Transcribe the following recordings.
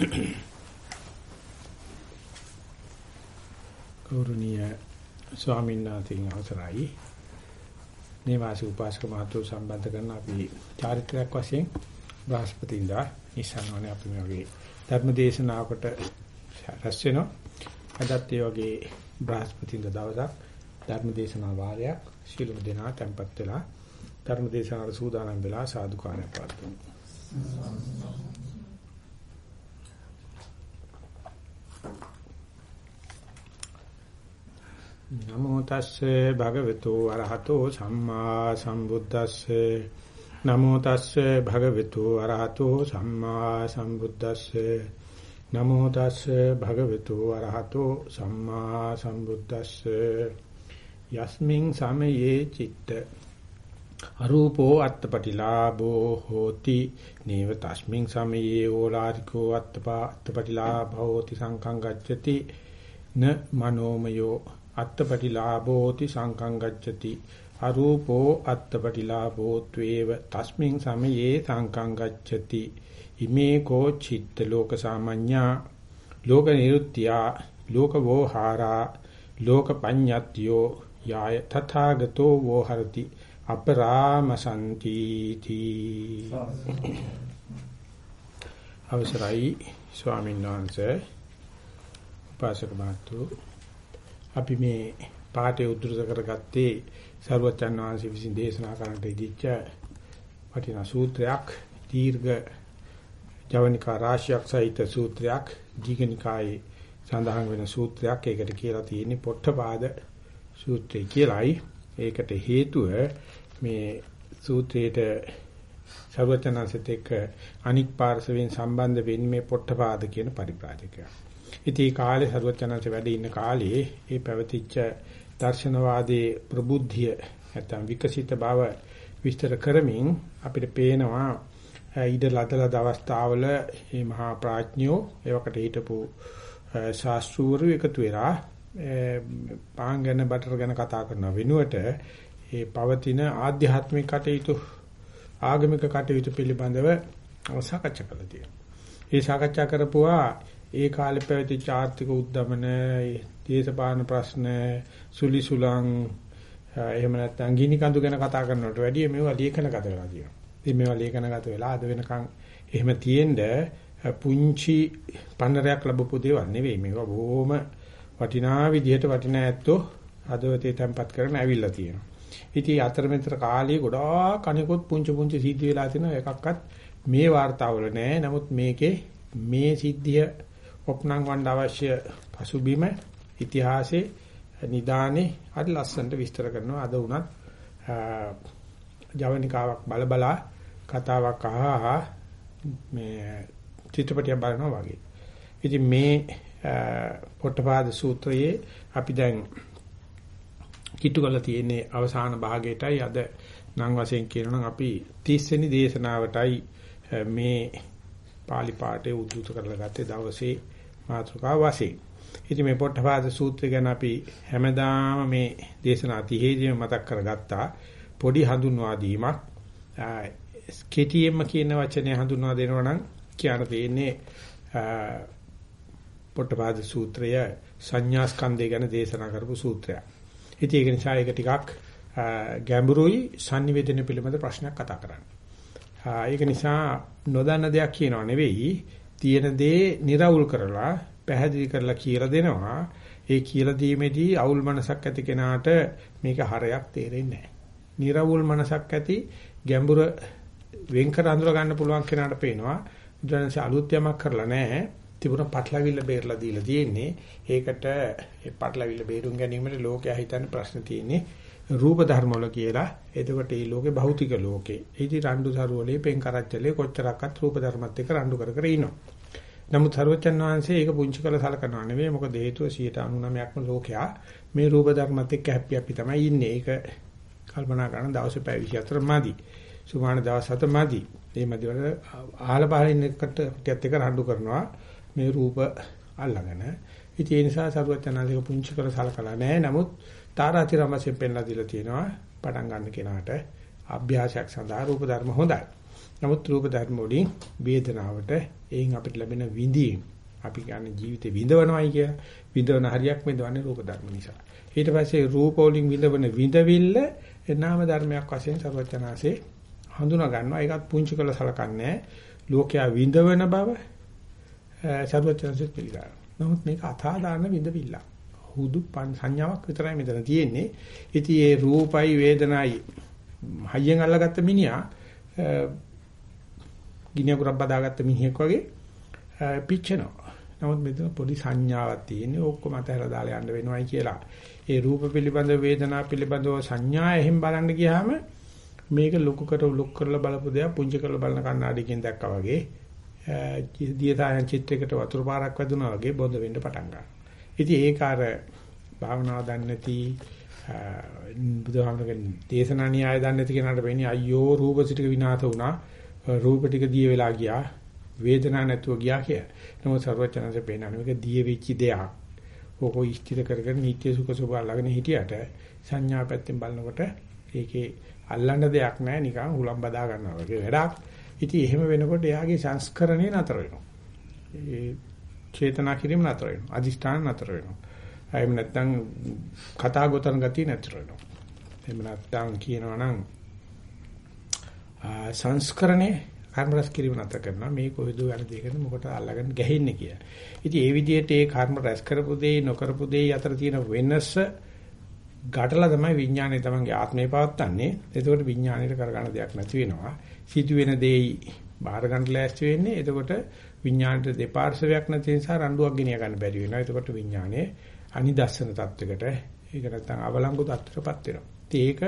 ගෞරවනීය ස්වාමීන් වහන්සේගේ අවසරයි. නිවාසික උපාසක මහතුරු සම්බන්ධ කරන අපි චාරිත්‍රාක් වශයෙන් බ්‍රහස්පතින්දා ඉස්සනවනේ අපි මේ වගේ ධර්ම දේශනාවකට රැස් වෙනවා. අදත් ඒ වගේ බ්‍රහස්පතින්ද දවසක් ධර්ම දේශනා වාරයක් ශීලම දෙනා tempත් වෙලා ධර්ම දේශනාවට සූදානම් වෙලා සාදුකාරය පාත්තුමු. නමෝ තස්සේ භගවතු අරහතෝ සම්මා සම්බුද්දස්සේ. නමෝ තස්සේ භගවතු අරහතෝ සම්මා සම්බුද්දස්සේ. නමෝ තස්සේ භගවතු අරහතෝ සම්මා සම්බුද්දස්සේ. යස්මින් සමයේ චිත්ත. අරූපෝ අත්තපටිලාභෝ හෝති. නේව තස්මින් සමයේ ඕලාරිකෝ අත්තපා අත්තපටිලාභෝ ති සංකං ගච්ඡති. න මනෝමයෝ අත්තපටිලාභෝති සංකං ගච්ඡති අරූපෝ අත්තපටිලාභෝ ත්වේව තස්මින් සමයේ සංකං ගච්ඡති ඉමේ කෝ චිත්ත ලෝක සාමඤ්ඤා. ලෝක නිරුත්ත්‍යා. ලෝක වෝහාරා. ලෝක පඤ්ඤත්‍යෝ. යාය තථාගතෝ වෝහරති. අපරාමසන්ති තී. අවසරයි ස්වාමීන් වහන්සේ උපාසක මාතු අපි මේ පාඩේ උද්දෘත කරගත්තේ සර්වචන් වහන්සේ විසින් දේශනා කරන්නට ඉදිච්ච වටිනා සූත්‍රයක් දීර්ඝ ජවනිකා රාශියක් සහිත සූත්‍රයක් දීඝනිකායේ සඳහන් වෙන සූත්‍රයක් ඒකට කියලා තියෙන්නේ පොට්ටපාද සූත්‍රය කියලායි ඒකට හේතුව මේ සූත්‍රයේට සර්වචනන්සෙත් එක්ක අනික් පාර්ශවයෙන් සම්බන්ධ වෙන්නේ මේ පොට්ටපාද කියන පරිප്രാජකයා. ඉතින් ඒ කාලේ සර්වචනන්ස වැඩ ඉන්න කාලේ ඒ පැවතිච්ච දර්ශනවාදී ප්‍රබුද්ධිය නැත්නම් විකසිත බව විස්තර කරමින් අපිට පේනවා ඊට ලදලද අවස්ථාවල මේ මහා ප්‍රඥයෝ ඒවකට හිටපු ශාස්ත්‍රූවරු එකතු වෙලා පාන් ගැන බටර් ගැන කතා කරන වෙනුවට ඒ පවතින ආධ්‍යාත්මික කටයුතු ආගමික කටයුතු පිළිබඳව සාකච්ඡා කළා තියෙනවා. ඒ සාකච්ඡා කරපුවා ඒ කාලේ පැවති ආර්ථික උද්දමන, දේශපාලන ප්‍රශ්න, සුලි සුලං එහෙම නැත්නම් ගිනි කඳු ගැන කතා කරනවට වැඩිය මේවා ලේඛනගත වෙලා තියෙනවා. ඉතින් මේවා ලේඛනගත වෙලා අද වෙනකන් එහෙම තියෙන්න පුංචි පන්නරයක් ලැබපු දේවල් නෙවෙයි මේවා බොහොම වටිනා විදිහට වටිනා ඇත්තෝ හදවතේ තැම්පත් කරගෙන ඇවිල්ලා තියෙනවා. ඉතින් අතරමෙතර කාලේ ගොඩාක් අනිකුත් පුංචි පුංචි සිද්ධි වෙලා තියෙනවා එකක්වත් මේ වார்த்தාවල නෑ. නමුත් මේකේ මේ සිද්ධිය ඔප්නං වණ්ඩ අවශ්‍ය පසුබිම ඉතිහාසයේ නිදානේ අද ලස්සනට විස්තර කරනවා. අද උනත් ජවනිකාවක් බලබලා කතාවක් අහහා මේ චිත්‍රපටිය බලනවා වගේ. ඉතින් මේ පොට්ටපාද සූත්‍රයේ අපි දැන් කිට්ටු කරලා තියෙන්නේ අවසාන භාගයටයි අද නම් වශයෙන් කියනනම් අපි 30 වෙනි දේශනාවටයි මේ pāli පාඨය උද්දුත කරලා ගත්තේ දවසේ මාතෘකාව වශයෙන්. ඉතින් මේ පොට්ටපාද සූත්‍රය ගැන අපි හැමදාම මේ දේශනා 30 මතක් කරගත්තා. පොඩි හඳුන්වා දීමක්. කෙටියෙන්ම කියන වචනේ හඳුන්වා දෙනවා නම් කියන්න තියෙන්නේ පොට්ටපාද සූත්‍රය සංඥා ස්කන්ධය ගැන දේශනා කරපු සූත්‍රයක්. ඉතින් ඒක නිසා ඒක ටිකක් ගැඹුරුයි sannivedana පිළිබඳ ප්‍රශ්නයක් කතා කරන්න. ඒක නිසා නොදන්න දෙයක් කියනවා නෙවෙයි තියෙන දේ निराවුල් කරලා පැහැදිලි කරලා කියලා දෙනවා. ඒ කියලා දීමේදී අවුල් මනසක් ඇති කෙනාට මේක හරයක් තේරෙන්නේ නැහැ. निराවුල් මනසක් ඇති ගැඹුර වෙන්කර අඳුර ගන්න පුළුවන් කෙනාට පේනවා. උදාහරණයක් අලුත් යමක් කරලා නැහැ. තිබුණ පටලවිල්ල බේරලා දීලා තියෙන්නේ. ඒකට ඒ පටලවිල්ල බේරුම් ගැනීමට ලෝකයා හිතන්නේ ප්‍රශ්න තියෙන්නේ. රූප ධර්ම වල කියලා. එතකොට මේ ලෝකේ භෞතික ලෝකේ. ඉතින් රණ්ඩු සරුවලේ පෙන් කරච්චලේ කොච්චරක්වත් රූප ධර්මත් එක්ක රණ්ඩු කර කර ඉනවා. නමුත් සරුවචන් වහන්සේ ඒක පුංචි කළ සලකනවා නෙවෙයි. මොකද හේතුව 99%ක්ම ලෝකයා මේ රූප ධර්මත් එක්ක හැපි හැපි තමයි ඉන්නේ. ඒක කල්පනා කරන දවසේ පැය 24 මාදි. සුමාන දවස් 7 මාදි. මේ මැදි වල ආහල පහල ඉන්න එකට ටිකත් එක රණ්ඩු කරනවා. මේ රූප අල්ලගෙන. ඉතින් ඒ නිසා සරුවචනාලික පුංචි කර සලකලා නැහැ. නමුත් තාරාතිරම වශයෙන් පෙන්ලා දීලා තියෙනවා. පටන් ගන්න කෙනාට අභ්‍යාසයක් සඳහා රූප ධර්ම හොඳයි. නමුත් රූප ධර්ම වලින් වේදනාවට එයින් අපිට ලැබෙන විඳීම් අපි කියන්නේ ජීවිතේ විඳවනවයි කිය. විඳවන හරියක් විඳවන්නේ රූප ධර්ම නිසා. ඊට පස්සේ රූප වලින් විඳවන විඳවිල්ල නාම ධර්මයක් වශයෙන් සර්වචනාසේ හඳුනා ගන්නවා. ඒකත් පුංචි කළ සලකන්නේ ලෝකයා විඳවන බව සර්වචනාසේ පිළිගන්නවා. නමුත් මේක අථාදාන විඳවිල්ල. හුදු සංඥාවක් විතරයි මෙතන තියෙන්නේ. ඉතින් ඒ රූපයි වේදනයි හයියෙන් අල්ලගත්ත මිනිහා ගිනියකුරක් බදාගත්ත මිනිහෙක් වගේ පිච්චෙනවා. නමුත් මෙතන පොඩි සංඥාවක් තියෙන්නේ ඔක්කොම අතහැරලා දාලා යන්න වෙනවයි කියලා. ඒ රූප පිළිබඳ වේදනා පිළිබඳව සංඥා එහෙම බලන්න ගියාම මේක ලොකු කර ලොක් කරලා බලපු දෙයක් පුංචි කරලා බලන කණ්ණාඩියකින් දැක්කා වගේ දියතායන් චිත්‍රයකට වතුර පාරක් වැදුනා වගේ බොඳ වෙන්න පටන් ගන්නවා. ඉතින් ඒක අර භාවනාව දන්නේ නැති බුදුහාමරගේ දේශනා න්‍යාය දන්නේ නැති කෙනාට වෙන්නේ අයියෝ රූප සිටික විනාශ වුණා. රූප ටික දිය වෙලා ගියා. වේදනාවක් නැතුව ගියා කියලා. නමුත් සර්වචනanse පේනන්නේ මේක දිය වෙච්ච දෙයක්. ඕක ඉස්තිර කරගෙන නිත්‍ය සුඛ සුභ අල්ලගෙන හිටියට සංඥා පැත්තෙන් බලනකොට ඒකේ අල්ලන්න දෙයක් නැහැ නිකන් හුලම් බදා ගන්නවා වගේ වැඩක්. ඉතින් එහෙම වෙනකොට එයාගේ සංස්කරණය නතර වෙනවා. ඒ චේතනා කිරීම නතර වෙනවා. අදිෂ්ඨාන නතර වෙනවා. එහෙම නැත්නම් කතා ගොතන ගතිය නතර වෙනවා. එහෙම නැත්නම් කියනවා නම් සංස්කරණේ කර්ම රැස් කිරීම නැත කරනවා මේ කොහෙද යන දෙයකට මොකට අල්ලගෙන ගැහෙන්නේ කියලා. ඉතින් ඒ විදිහට ඒ කර්ම රැස් කරපු දේ නොකරපු දේ අතර තියෙන වෙනස ගැටලා තමයි විඥානය තමන්ගේ ආත්මය පවත්න්නේ. එතකොට විඥාණයට කරගන්න දෙයක් නැති වෙනවා. සිදුවෙන දෙයි බාහිර ගන්න ලෑස්ති වෙන්නේ. එතකොට විඥාණයට දෙපාර්ශවයක් නැති නිසා රණ්ඩුවක් ගෙනිය ගන්න බැරි වෙනවා. එතකොට විඥානයේ අනිදස්සන තත්වයකට ඒක නැත්නම් අවලංගු තත්ත්වයකටපත් වෙනවා. ඒක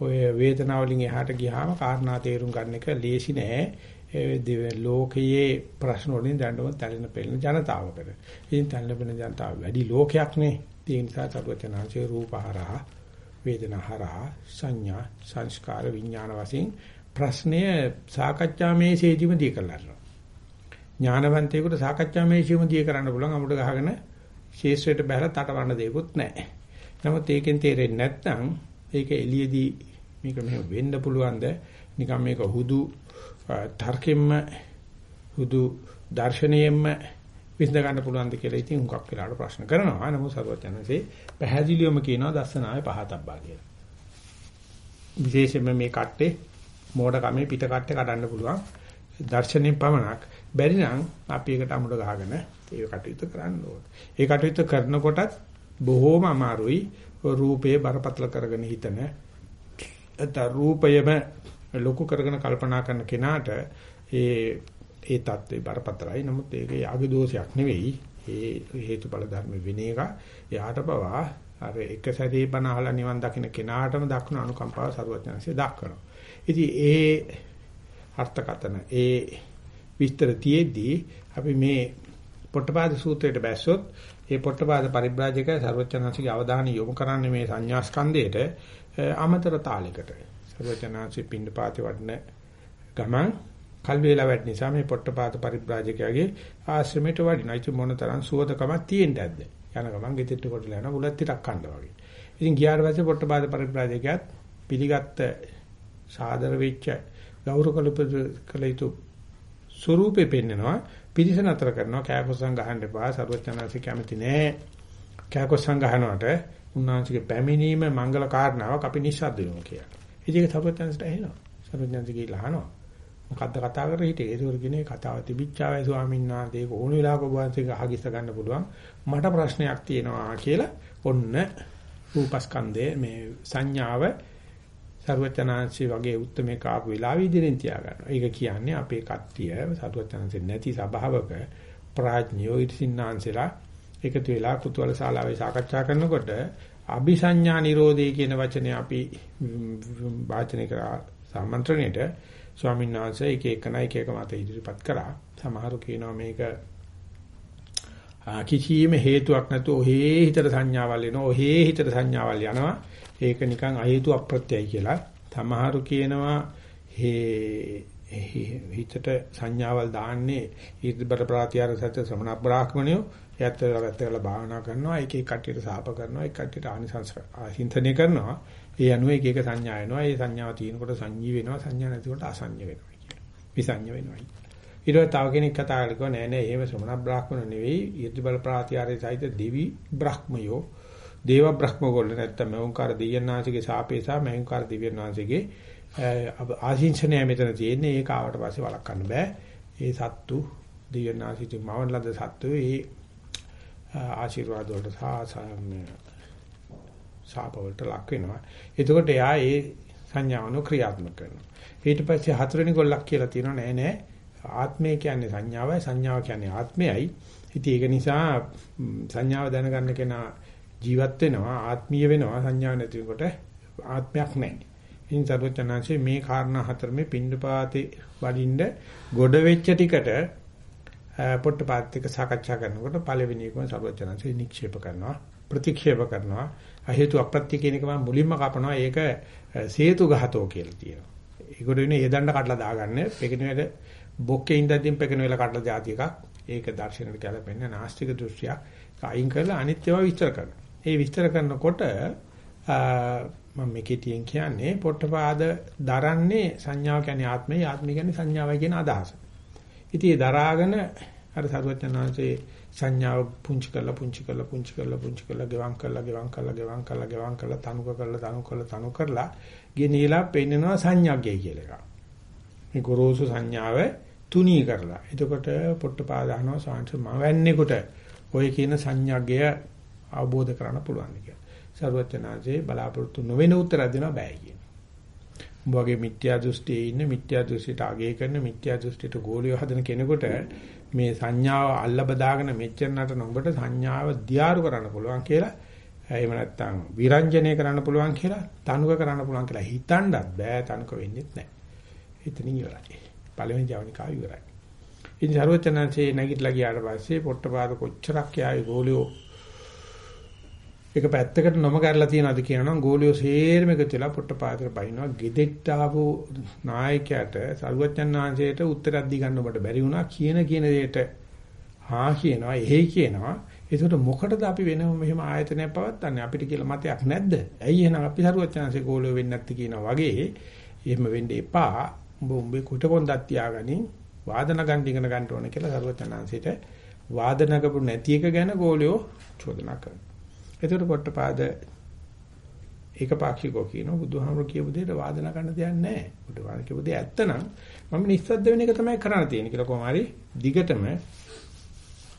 ඔය වේදනාවලින් එහාට ගියාම කාරණා තේරුම් ගන්න එක ලේසි නෑ. ලෝකයේ ප්‍රශ්න වලින් දැඬුම තැලෙන පෙළෙන ජනතාවකට. ඉතින් තැලෙන පෙළෙන ජනතාව වැඩි ලෝකයක් නේ. ඒ නිසා සර්වචනාංශේ රූපහරහා වේදනාහරහා සංඥා සංස්කාර විඥාන වශයෙන් ප්‍රශ්නය සාකච්ඡා මේසේදීම දී කරලා ඥානවන්තයෙකුට සාකච්ඡා මේසෙම දී කරන්න පුළුවන් අමුඩ ගහගෙන ශේෂ්ත්‍රයට බහැලා තටවන්න දෙයක්වත් නැහැ. නමුත් ඒකෙන් තේරෙන්නේ නැත්නම් ඒක එළියේදී මේක මෙහෙම වෙන්න පුළුවන්ද? නිකන් මේක හුදු තර්කෙම්ම හුදු දර්ශනයෙන්ම විසඳ ගන්න පුළුවන්ද කියලා ඉතින් හුඟක් වෙලාවට ප්‍රශ්න කරනවා. නමුත් සර්වඥන්සේ පැහැදිලිවම කියනවා දස්සනාවේ පහතබ්බා කියලා. විශේෂයෙන්ම මේ කට්ටේ මෝඩ කමේ පිට කට්ටේ කඩන්න පුළුවන්. දර්ශනයෙන් පමණක් බැරි නම් අපි ඒකට අමුඩ ගහගෙන ඒ කටයුතු කරන්න ඕනේ. ඒ කටයුතු කරනකොටත් බොහෝම අමාරුයි. රූපයේ බරපතල කරගෙන හිතන නැත්නම් රූපයම ලොකු කරගෙන කල්පනා කරන කෙනාට ඒ ඒ தත්ත්වේ බරපතලයි. නමුත් ඒක යාගේ දෝෂයක් නෙවෙයි. ඒ හේතුඵල ධර්ම වෙන එක. එයාට පවා අර එක සැරේ බණ අහලා නිවන් දකින්න කෙනාටම දක්වන අනුකම්පාව සරුවඥාන්සේ දක්වනවා. ඉතින් ඒ අර්ථකතන ඒ විස්තර තියෙද්දී අපි මේ පොට්ටපාද සූත්‍රයට බැස්සොත් ඒ පොට්ටපාද පරිබ්‍රාජකය ਸਰවචනාංශිකේ අවධානය යොමු කරන්නේ මේ සංඥා ස්කන්ධයට අමතර තාලයකට. ਸਰවචනාංශි පින්ඩපාතේ වඩන ගමන් කල් වේලා වැඩ නිසා මේ පොට්ටපාද පරිබ්‍රාජකයාගේ ආශ්‍රමයට වඩිනවා. ඉතින් මොනතරම් සුවදකමක් තියෙන්නද? යන ගමන් ගෙදෙට්ට කොටලා යනවා බුලත් ටිකක් කන්නවා වගේ. ඉතින් ගියාට පස්සේ පොට්ටපාද පරිබ්‍රාජකයාත් පිළිගත්ත සාදර වෙච්ච ගෞරව කළ යුතු ස්වරූපේ පෙන්නනවා. පිරිස නතර කරනවා කෑකොස්සන් ගහන්න එපා සරුවචනාංශ කැමති නෑ කෑකොස්සන් ගහනවට උන්වහන්සේගේ පැමිණීම මංගල කාරණාවක් අපි නිස්සද්ද වෙනවා කියලා. ඉතින් ඒක සරුවචනාංශට ඇහෙනවා. සරුවචනාංශ කියලා අහනවා. මොකද්ද කතා කරේ හිටියේ? ඒක උර්ගිනේ කතාව තිබිච්චාවයි ස්වාමීන් වහන්සේ ඒක ඕන වෙලාවක ඔබ වහන්සේගේ අහගිස්ස ගන්න පුළුවන්. මට ප්‍රශ්නයක් තියෙනවා කියලා ඔන්න රූපස්කන්ධයේ මේ සංඥාව සරුවචනාංශي වගේ උත්මේ කාපු වෙලාවෙ ඉදිරියෙන් තියා ගන්නවා. ඒක කියන්නේ අපේ කට්ටිය සරුවචනාංශෙ නැති සභාවක ප්‍රඥයෝ ඉතිසින්නාංශලා එකතු වෙලා කුතුහල ශාලාවේ සාකච්ඡා කරනකොට අபிසඤ්ඤා නිරෝධය කියන වචනේ අපි වාචනික කරා සාමන්ත්‍රණයට ස්වාමීන් වහන්සේ එක එකන එක එක මත ඉදිරිපත් කරා. සමහරු කියනවා මේක කිසියම් හේතුවක් නැතුව ඔහේ හිතට සංඥාවල් එනවා. ඔහේ හිතට සංඥාවල් යනවා. ඒක නිකන් අහේතු අප්‍රත්‍යයි කියලා. තමහරු කියනවා හිතට සංඥාවල් දාන්නේ ඊර්ධබර ප්‍රාතිහාර සත්‍ය ශ්‍රමණ බ්‍රාහ්මණයෝ. එයත් වැත්තකලා භාවනා කරනවා එක එක කට්ටියට සාප කරනවා එක කට්ටියට ආනිසංස ආහින්තනය කරනවා. ඒ අනුව එක එක සංඥා එනවා. ඒ සංඥාව තියෙනකොට සංජී වෙනවා සංඥා නැතිකොට අසංඥ වෙනවා කියන විසඤ්ඤ වෙනවා. ඊට පස්සේ තව කෙනෙක් කතා කරලා නෑ නෑ එහෙම ශ්‍රමණ බ්‍රාහ්මණ නෙවෙයි. ඊර්ති බල ප්‍රාතිහාරය සහිත දෙවි බ්‍රහ්මයෝ දේව බ්‍රහ්ම ගොල්ල නැත්තම් මෞංකාර දෙයන්නාංශගේ සාපේසා මෞංකාර දිව්‍යන්නාංශගේ ආශිංසනය මෙතන තියෙන්නේ ඒක ආවට පස්සේ වළක්වන්න බෑ. ඒ සත්තු දිව්‍යන්නාංශිත මවන ලද සත්තු ඒ ආශිර්වාද වලට සාප වලට ලක් වෙනවා. එතකොට එයා ඒ සංඥාවන ක්‍රියාත්මක කරනවා. ඊට පස්සේ හතරවෙනි ගොල්ලක් කියලා තියෙනවා නෑ නෑ ආත්මය කියන්නේ සංඥාවයි සංඥාව කියන්නේ ආත්මයයි. ඉතින් ඒක නිසා සංඥාව දැනගන්න කෙනා ජීවත් වෙනවා ආත්මීය වෙනවා සංඥාව නැතිකොට ආත්මයක් නැහැ. ඉතින් සර්වචනාංශයේ මේ කාරණා හතර මේ පින්ඩපාතේ වඩින්න ගොඩ වෙච්ච ටිකට පොට්ටපාත් එක්ක සාකච්ඡා කරනකොට පළවෙනි එකම සර්වචනාංශයේ නික්ෂේප කරනවා ප්‍රතික්ෂේප කරනවා අහේතු අප්‍රත්‍ය කියන එක මම මුලින්ම කපනවා ඒක සේතු ගහතෝ කියලා තියෙනවා. ඒකට වෙන්නේ ඒ දණ්ඩ කඩලා දාගන්න පෙකිනෙට බොක්කේ ඉඳද්දින් පෙකින වෙලා කඩලා જાති එකක්. ඒක දර්ශනෙට ගැලපෙන්නේ නාස්තික දෘෂ්ටියක්. අයින් කරලා අනිත්‍යව විස්තර කරනවා. ඒ විස්තර කරනකොට මම මේ කෙටියෙන් කියන්නේ පොට්ටපාද දරන්නේ සංඥාව කියන්නේ ආත්මය ආත්මය කියන්නේ සංඥාවයි කියන අදහස. ඉතින් ඒ දරාගෙන අර සරුවචනාංශේ සංඥාව පුංචි කරලා පුංචි කරලා පුංචි කරලා පුංචි කරලා ගෙවම් කරලා ගෙවම් කරලා ගෙවම් කරලා ගෙවම් කරලා තනුක කරලා තනු කරලා තනු කරලා ගෙනියලා පෙන්නනවා සංඥාග්ගය කියලා එකක්. මේ ගොරෝසු සංඥාව තුනී කරලා. එතකොට පොට්ටපාද අහනවා සාංශ මවන්නේකොට ඔය කියන සංඥාග්ගය අවබෝධ කරගන්න පුළුවන් කියලා. සර්වඥාන්සේ බලාපොරොත්තු නොවෙන උත්තර දෙනවා බෑ කියන. උඹ වගේ මිත්‍යා දෘෂ්ටියේ ඉන්න මිත්‍යා දෘෂ්ටියට අගය කරන මිත්‍යා දෘෂ්ටියට ගෝලිය හදන කෙනෙකුට මේ සංඥාව අල්ල බදාගෙන මෙච්චර නටන උඹට සංඥාව දියාරු කරන්න පුළුවන් කියලා එහෙම නැත්නම් විරංජනය කරන්න පුළුවන් කියලා තනුක කරන්න පුළුවන් කියලා හිතන්නත් බෑ තනුක වෙන්නේ නැහැ. එතනින් ඉවරයි. පළවෙනි ජවනිකාව ඉවරයි. ඉතින් සර්වචනන්සේ නැගිටලා ගියාට පස්සේ පොට්ටපාද කොච්චරක් යාවේ ගෝලියෝ ඒක පැත්තකට නොම කරලා තියනවාද කියනනම් ගෝලියෝ සේරම එකතු වෙලා පොට්ටපාතර බයිනවා ගෙදෙට්ට ආපු නායකයාට සරුවච්චන් වහන්සේට උත්තරයක් දී ගන්න ඔබට බැරි වුණා කියන කියන දෙයට හා කියනවා එහෙයි කියනවා. ඒකට මොකටද අපි වෙනම මෙහෙම ආයතනයක් පවත්න්නේ අපිට කියලා මතයක් නැද්ද? ඇයි එහෙනම් අපි සරුවච්චන්සේ ගෝලියෝ වෙන්නේ නැති කියනවා වගේ එහෙම වෙන්න එපා. උඹ උඹේ කුට පොන්දක් තියාගනින් වාදන ගන්න ඉගෙන ගන්න ඕනේ කියලා සරුවච්චන්හන්සේට වාදනකපු නැති එක ගැන ගෝලියෝ චෝදනා කරනවා. එතකොට පොට්ටපාද ඒකපාක්ෂිකෝ කියනවා බුදුහාමුදුරු කියපු දෙයට වාදනා කරන්න දෙයක් නැහැ. බුදුහාමුදුරු කියපු දේ ඇත්තනම් මම නිස්සද්ද වෙන එක තමයි කරන්න තියෙන්නේ කියලා කොහොම හරි දිගටම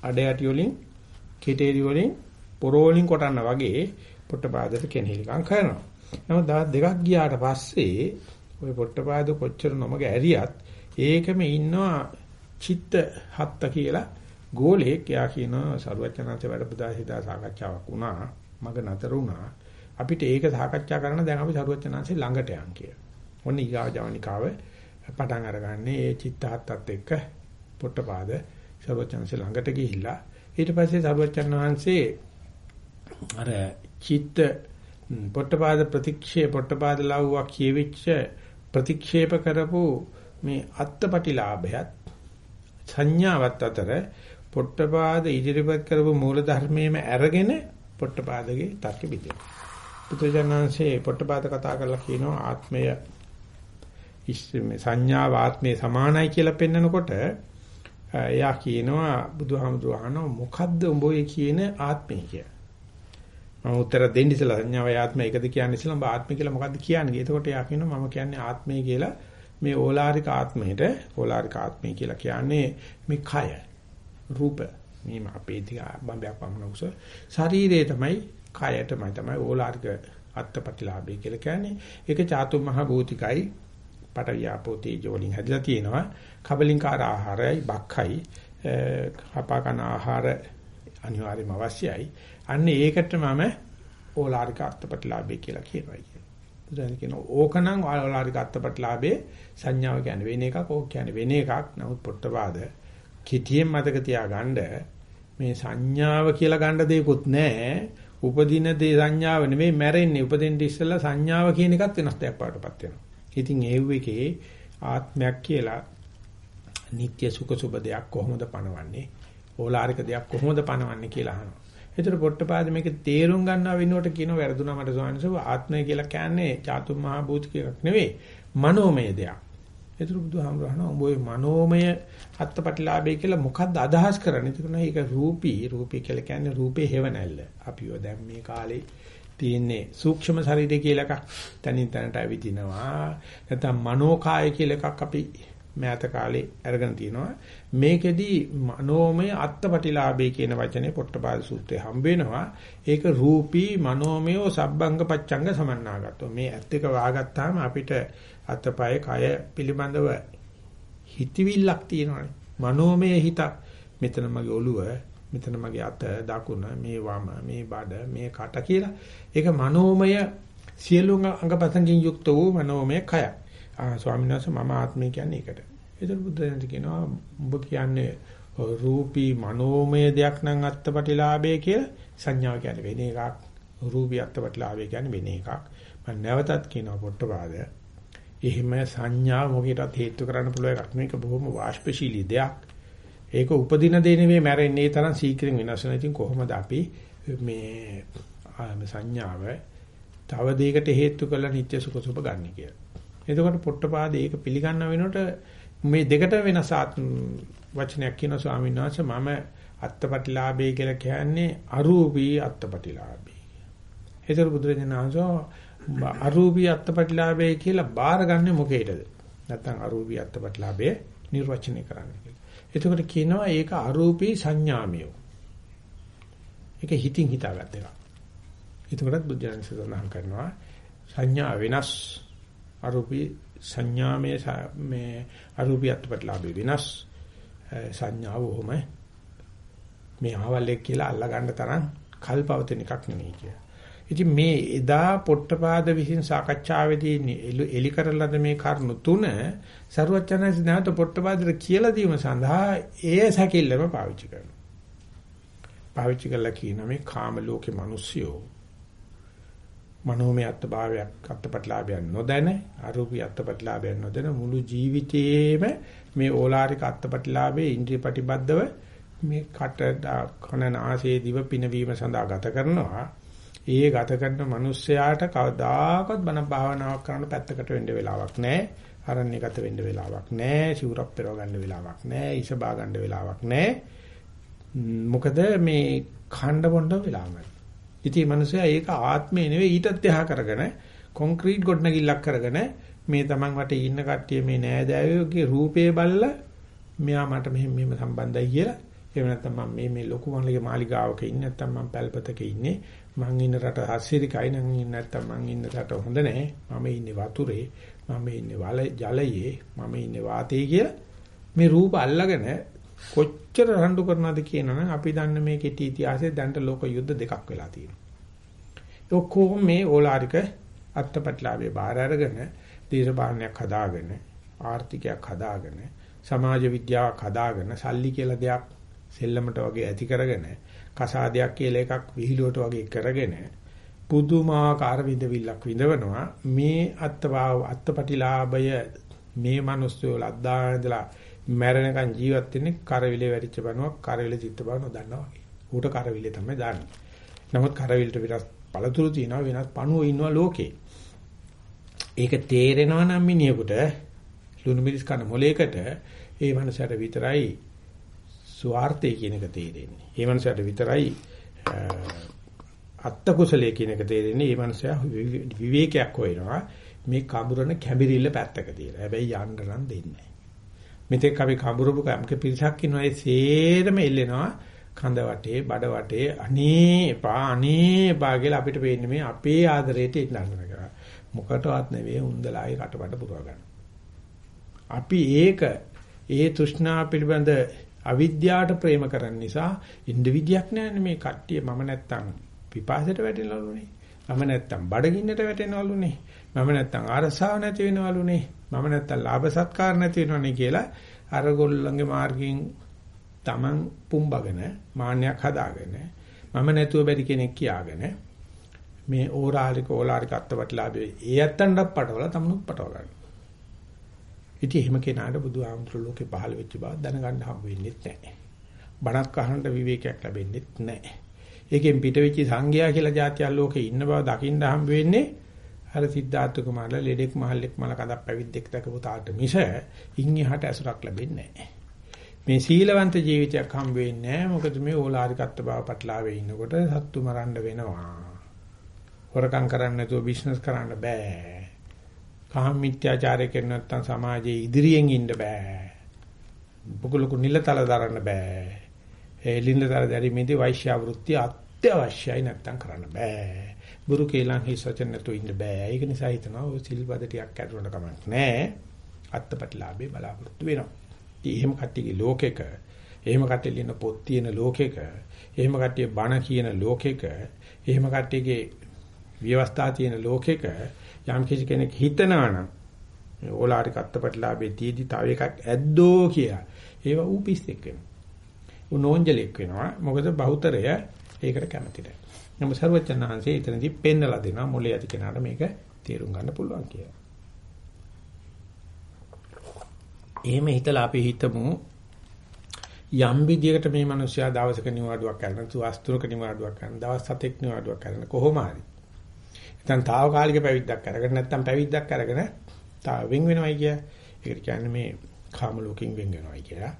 අඩයටි වලින් කෙටේරි වලින් පොරෝලින් කොටන්න වගේ පොට්ටපාදට කෙනෙහිලකම් කරනවා. නමුත් දවස් දෙකක් ගියාට පස්සේ ওই පොට්ටපාද කොච්චර නොමග ඇරියත් ඒකම ඉන්නවා චිත්ත හත්ත කියලා ගෝලෙක් යා කියන සරුවචනාංශ වැඩ පුදාහිතා සාකච්ඡාවක් වුණා මග නතර වුණා අපිට ඒක සාකච්ඡා කරන්න දැන් අපි සරුවචනාංශේ ළඟට යන් කියලා. ඔන්න ඊගා ජවනිකාව පටන් අරගන්නේ ඒ චිත්තහත්තත් එක්ක පොට්ටපාද සරුවචනාංශේ ළඟට ගිහිල්ලා ඊට පස්සේ සරුවචනාංශේ අර චිත්ත පොට්ටපාද ප්‍රතික්ෂේප පොට්ටපාද ලව්වා කියවිච්ච ප්‍රතික්ෂේප කරපු මේ අත්පටිලාභයත් සංඥාවත් අතර පොට්ටපාද ඉදිරිපත් කරපු මූල ධර්මයේම අරගෙන පොට්ටපාදගේ තර්ක බෙදෙනවා. පුත්‍රජනංශේ පොට්ටපාද කතා කරලා කියනවා ආත්මය ඉස්මේ සංඥාව ආත්මේ සමානයි කියලා පෙන්නකොට එයා කියනවා බුදුහාමුදුරුවෝ අහනවා මොකද්ද උඹ ඔය කියන ආත්මය කිය. මම උත්තර දෙන්න ඉස්සලා සංඥාව ආත්මය එකද කියන්නේ ඉස්සලා උඹ ආත්මය කියලා මොකද්ද කියන්නේ? එතකොට එයා කියනවා මම කියන්නේ ආත්මය කියලා මේ ඕලාරික ආත්මයට ඕලාරික ආත්මය කියලා කියන්නේ මේ කය. රූප. මේ අපේ දිහා බම්බයක් වමන උස. ශරීරයේ තමයි කයටමයි තමයි ඕලාරික අත්පටිලාභය කියලා කියන්නේ. ඒක චාතු මහ භූතිකයි. පට වියාපෝ තේජෝ වලින් හැදලා තියෙනවා. කබලින්කාර ආහාරයි බක්ඛයි. හපාකන ආහාර අනිවාර්යම අවශ්‍යයි. අන්න ඒකට මම ඕලාරික අත්පටිලාභය කියලා කියනවා බුදුන් කියන ඕකනම් ඕලාරික අත්පටිලාභේ සංඥාව කියන්නේ වෙන එකක් ඕක කියන්නේ වෙන එකක්. නමුත් පොට්ටපාද කිතියෙන් මතක තියාගන්න මේ සංඥාව කියලා ගන්න දෙයක්වත් නැහැ. උපදින දේ සංඥාව නෙමෙයි මැරෙන්නේ. උපදින්න ඉස්සෙල්ලා සංඥාව කියන එකත් වෙනස් දෙයක් පාටපත් වෙනවා. ඉතින් ඒව් එකේ ආත්මයක් කියලා නিত্য සුඛ සුබ දෙයක් කොහොමද පණවන්නේ? ඕලාරික දෙයක් කොහොමද පණවන්නේ කියලා අහනවා. ඒතර පොට්ටපාද මේක තේරුම් ගන්නවා වෙනුවට කියන වැරදුනා මට සෝන්සව ආත්මය කියලා කියන්නේ චාතුම් මහා භූතික එකක් නෙවෙයි. මනෝමය දෙයක්. ඒතර බුදුහාමුදුරහන උඹ ඔය මනෝමය අත්පටිලාභය කියලා මොකද්ද අදහස් කරන්නේ? ඒක ඒක රූපී රූපී කියලා කියන්නේ රූපේ හේවණල්ල. අපිව දැන් මේ කාලේ තියෙන්නේ සූක්ෂම ශරීරය කියලා එකක් තනින් තනට ඇවිදිනවා. නැත්නම් මනෝකාය කියලා එකක් අපි මෑත කාලේ අරගෙන තිනවා. මේකෙදි මනෝමය අත්පටිලාභය කියන වචනේ පොට්ටපාද සූත්‍රයේ හම්බ වෙනවා. ඒක රූපී මනෝමය සබ්බංග පච්ඡංග සමන්නාගතෝ. මේ ඇත්ත එක වාගත්තාම අපිට අතපය කය පිළිබඳව හිතවිල්ලක් තියෙනවානේ. මනෝමය හිතක්. මෙතන මගේ ඔළුව, මෙතන මගේ අත, දකුණ, මේ වම, මේ බඩ, මේ කට කියලා. ඒක මනෝමය සියලු අංගපතංගින් යුක්ත වූ මනෝමය කය. ආ ස්වාමීන් වහන්සේ මම ආත්මය කියන්නේ ඒකට. ඒතර බුදුරජාණන් කියනවා ඔබ කියන්නේ රූපී මනෝමය දෙයක් නම් අත්පටිලාභය කියලා සංඥාව කියන්නේ වෙන එකක්. රූපී අත්පටිලාභය කියන්නේ වෙන එකක්. මම නැවතත් කියනවා පොට්ටපාද. එහෙම සංඥා මොකේටත් හේතු කරන්න පුළුවන් එකක් මේක බොහොම වාෂ්පශීලී දෙයක්. ඒක උපදින දේ නෙමෙයි මැරෙන්නේ තරම් ශීක්‍රයෙන් වෙනස් වෙන. ඉතින් කොහොමද අපි මේ සංඥාව තව දෙයකට හේතු කරලා නිත්‍ය සුඛ සුභ ගන්න කියලා. එතකොට පොට්ටපාද ඒක පිළිගන්න වෙනකොට මේ දෙකට වෙනස වචනයක් කියන ස්වාමීන් වහන්සේ මම අත්පටිලාභය කියලා කියන්නේ අරූපී අත්පටිලාභය. ඒතර බුදුරජාණන් වහන්සේ අරූපී අත්පටිලාභය කියලා බාරගන්නේ මොකේදද? නැත්නම් අරූපී අත්පටිලාභය නිර්වචනය කරන්න කියලා. එතකොට කියනවා ඒක අරූපී සංඥාමිය. ඒක හිතින් හිතාගත් එකක්. එතකොටත් බුද්ධයන් සඳහන් කරනවා සංඥා වෙනස් අරූපී සංඥාමය මේ අරූපී අත්පත්ලාභේ වෙනස් සංඥාව උහම මේ ආවල්ලේ කියලා අල්ලා ගන්න තරම් කල්පවතන එකක් නෙමෙයි කියලා. ඉතින් මේ එදා පොට්ටපාද විසින් සාකච්ඡාවේදී එලි කරලද මේ කරුණු තුන සරුවචනස් නැවත පොට්ටපාදට කියලා දීම සඳහා ඒ සැකෙල්ලම පාවිච්චි කරනවා. පාවිච්චි කළා කියන මේ කාම ලෝකේ මිනිස්සුયો මනෝමය අත්භාවයක් අත්පත්ලාභයක් නොදැන අරූපී අත්පත්ලාභයක් නොදැන මුළු ජීවිතේම මේ ඕලාරික අත්පත්ලාභයේ ඉන්ද්‍රිය ප්‍රතිබද්ධව මේ කට කන නාසයේ දිව පිනවීම සඳහා ගත කරනවා ඒ ගත කරන මිනිස්යාට කවදාකවත් බණ භාවනාවක් කරන්න පැත්තකට වෙන්න වෙලාවක් නැහැ අරණ්‍ය ගත වෙන්න වෙලාවක් නැහැ සිවුරක් පෙරව ගන්න වෙලාවක් නැහැ ඉස බා ගන්න වෙලාවක් නැහැ මොකද මේ ඛණ්ඩ බොණ්ඩ වෙලාවක් ඉතින් මිනිස්සයා ඒක ආත්මේ නෙවෙයි ඊටත් එහා කරගෙන කොන්ක්‍රීට් ගොඩනැගිල්ලක් කරගෙන මේ Taman වටේ ඉන්න කට්ටිය මේ නෑදෑයෝගේ රූපේ බල්ලා මෙයා මට මෙහෙම මෙහෙම සම්බන්ධයි කියලා. එහෙම නැත්නම් මම මේ මේ ලොකු මල්ලගේ මාලිගාවක ඉන්නේ නැත්නම් මම පැල්පතක ඉන්නේ. මං ඉන්න රට හස්සිරිකයි නම් ඉන්නේ නැත්නම් මං ඉන්න රට හොඳ නැහැ මම ඉන්නේ වතුරේ මම ඉන්නේ වල ජලයේ මම ඉන්නේ වාතයේ කියලා මේ රූප අල්ලගෙන කොච්චර රණ්ඩු කරනවද කියනනම් අපි දන්න මේ කෙටි ඉතිහාසයේ දැන්ට ලෝක යුද්ධ දෙකක් වෙලා තියෙනවා. ඔක්කොම මේ ඕලාරික අත්පත්ලාවේ බාර අරගෙන දේශපාලනයක් හදාගෙන ආර්ථිකයක් හදාගෙන සමාජ විද්‍යාවක් හදාගෙන සල්ලි කියලා දෙයක් සෙල්ලමට වගේ ඇති කරගෙන කසාදයක් කියලා එකක් විහිළුවට වගේ කරගෙන පුදුමාකාර විඳවිල්ලක් විඳවනවා මේ අත්වාව අත්පටිලාභය මේ මිනිස්සු ලද්දා ඉඳලා මැරෙනකන් ජීවත් වෙන්නේ කරවිලේ වැටිච්ච බණුවක් කරවිලේ තිත්ත බව නොදන්නවා වගේ. ඌට කරවිලේ තමයි දාන්නේ. නමුත් කරවිලට විරස් පළතුරු තියෙනවා වෙනස් පණුව ඉන්නවා ලෝකේ. ඒක තේරෙනවා නම් මිනිහෙකුට ලුණු මිරිස් කන මොලේකට ඒ මනසට විතරයි ස්වార్థය කියන එක තේරෙන්නේ. ඒ මනසට විතරයි අත්ත කුසලයේ කියන එක තේරෙන්නේ. ඒ මනසයා විවේකයක් හොයනවා. මේ කඹරන කැඹිරිල්ල පැත්තක තියලා. හැබැයි යන්න නම් දෙන්නේ මෙතෙක් අපි කඹරපු කම්ක පිරිසක් ඉන්නවා ඒ සේරම එල්ලෙනවා කඳ වටේ බඩ වටේ අනේ එපා අනේ එපා කියලා අපිට පේන්නේ මේ අපේ ආදරයට ඉන්නන්න කරා මොකටවත් නෙවෙයි උන්දලායි කටබඩ පුරව ගන්න. අපි ඒක ඒ තෘෂ්ණා පිළිබඳ අවිද්‍යාවට ප්‍රේම කරන නිසා ඉන්ද විදියක් නැහැ මේ කට්ටිය මම නැත්තම් පිපාසයට වැටෙනවලුනේ. මම නැත්තම් බඩගින්නට වැටෙනවලුනේ. මම නැත්තම් අරසාව නැති වෙනවලුනේ. මම නැත්තම් ලාභ සත්කාර නැති වෙනවනේ කියලා අර ගොල්ලන්ගේ මාර්ගයෙන් Taman පුම්බගෙන මාන්නයක් හදාගෙන මම නැතුව බැරි කෙනෙක් කියාගෙන මේ ඕරාලික ඕලාරික අත්වටලාභයේ ඒ ඇත්තන්ට පටවලා තමනුත් පටව ගන්න. ඉතින් එහෙම කෙනාට බුදුහාමුදුර ලෝකේ පහළ වෙච්ච බව දැනගන්න හම්බ වෙන්නේ නැහැ. බණක් අහන්න විවේකයක් ලැබෙන්නේ නැහැ. ඒකෙන් පිට වෙච්ච සංඝයා කියලා જાතිය ලෝකේ ඉන්න බව දකින්න හම්බ වෙන්නේ අර සිද්ධාර්ථ කුමාරලා ලෙඩෙක් මහල්ලෙක් මල කඳක් පැවිද්දෙක් දැකපු තාට මිස ඉන් එහාට ඇසුරක් ලැබෙන්නේ නැහැ. මේ සීලවන්ත ජීවිතයක් හම්බ වෙන්නේ නැහැ. මොකද මේ ඕලාරිකත්ව බව පටලාවේ ඉන්නකොට සත්තු මරන්න වෙනවා. හොරකම් කරන්න නැතුව බිස්නස් කරන්න බෑ. කාම මිත්‍යාචාරය කරන නැත්නම් සමාජයේ ඉදිරියෙන් ඉන්න බෑ. බුකුලුකු නිලතල දරන්න බෑ. ඒ නිලතල දැරීමේදී වෛශ්‍ය වෘත්තිය අත්‍යවශ්‍යයි නැත්නම් කරන්න බෑ. බුරු කේලම් හිස් වචන නැතුව ඉන්න බෑ. ඒක නිසා හිතනවා ඔය සිල්පද ටිකක් ඇතුළට කමක් නෑ. අත්පත්ලාභේ බලාපොරොත්තු වෙනවා. ඉතින් එහෙම කට්ටියගේ ලෝකෙක එහෙම කට්ටිය ලියන පොත් තියෙන ලෝකෙක එහෙම කට්ටිය බණ කියන ලෝකෙක එහෙම කට්ටියගේ ව්‍යවස්ථා තියෙන ලෝකෙක යම් කිසි කෙනෙක් හිතනවා නම් ඕලාරික අත්පත්ලාභේ තියේදී තව එකක් ඇද්දෝ කියලා. ඒව ඌ පිස්සෙක් වෙනවා. ඌ නෝන්ජලෙක් වෙනවා. මොකද බහුතරය ඒකට කැමති නැහැ. නමුත් ਸਰවචනහන්සේ එතනදී පෙන්නලා දෙනවා මොලේ ඇති කෙනාට මේක තේරුම් ගන්න පුළුවන් කියලා. එහෙම හිතලා අපි හිතමු යම් විදියකට මේ මිනිස්සයා දවසක නිවාඩුවක් කරන තුස්තුරක නිවාඩුවක් කරන දවස් හතෙක් නිවාඩුවක් කරන කොහොම හරි. නැත්නම් తాවකාලික පැවිද්දක් අරගෙන නැත්නම් පැවිද්දක් අරගෙන තා වෙන් වෙනවයි කිය. ඒකට කියන්නේ මේ කාම ලෝකෙන් වෙන් වෙනවයි කියලා.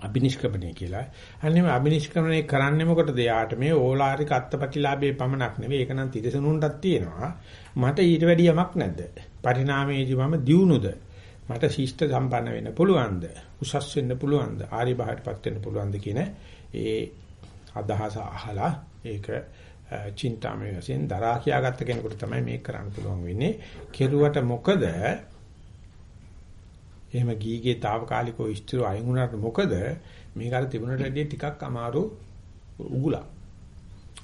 අබිනිෂ්ක්‍මණය කියලා. අන්නේ අබිනිෂ්ක්‍මණය කරන්නේ මොකටද? යාට මේ ඕලාරික අත්පටිලාභයේ පමණක් නෙවෙයි ඒක නම් තිරසනුන්ටත් තියෙනවා. මට ඊට වැඩි යමක් නැද්ද? පරිණාමයේදී මම දියුණුද? මට ශිෂ්ට සම්පන්න වෙන්න පුළුවන්ද? උසස් වෙන්න පුළුවන්ද? ආරි බහටපත් වෙන්න පුළුවන්ද කියන ඒ අදහස අහලා ඒක චින්තාමය වශයෙන් දරා කියාගත්ත කෙනෙකුට තමයි මේක කරන්න පුළුවන් වෙන්නේ. කෙරුවට මොකද එහෙම ගීගේ తాවකාලිකව ඉස්තිර අයින් වුණාට මොකද මේක අර තිබුණට වැඩිය ටිකක් අමාරු උගුලා.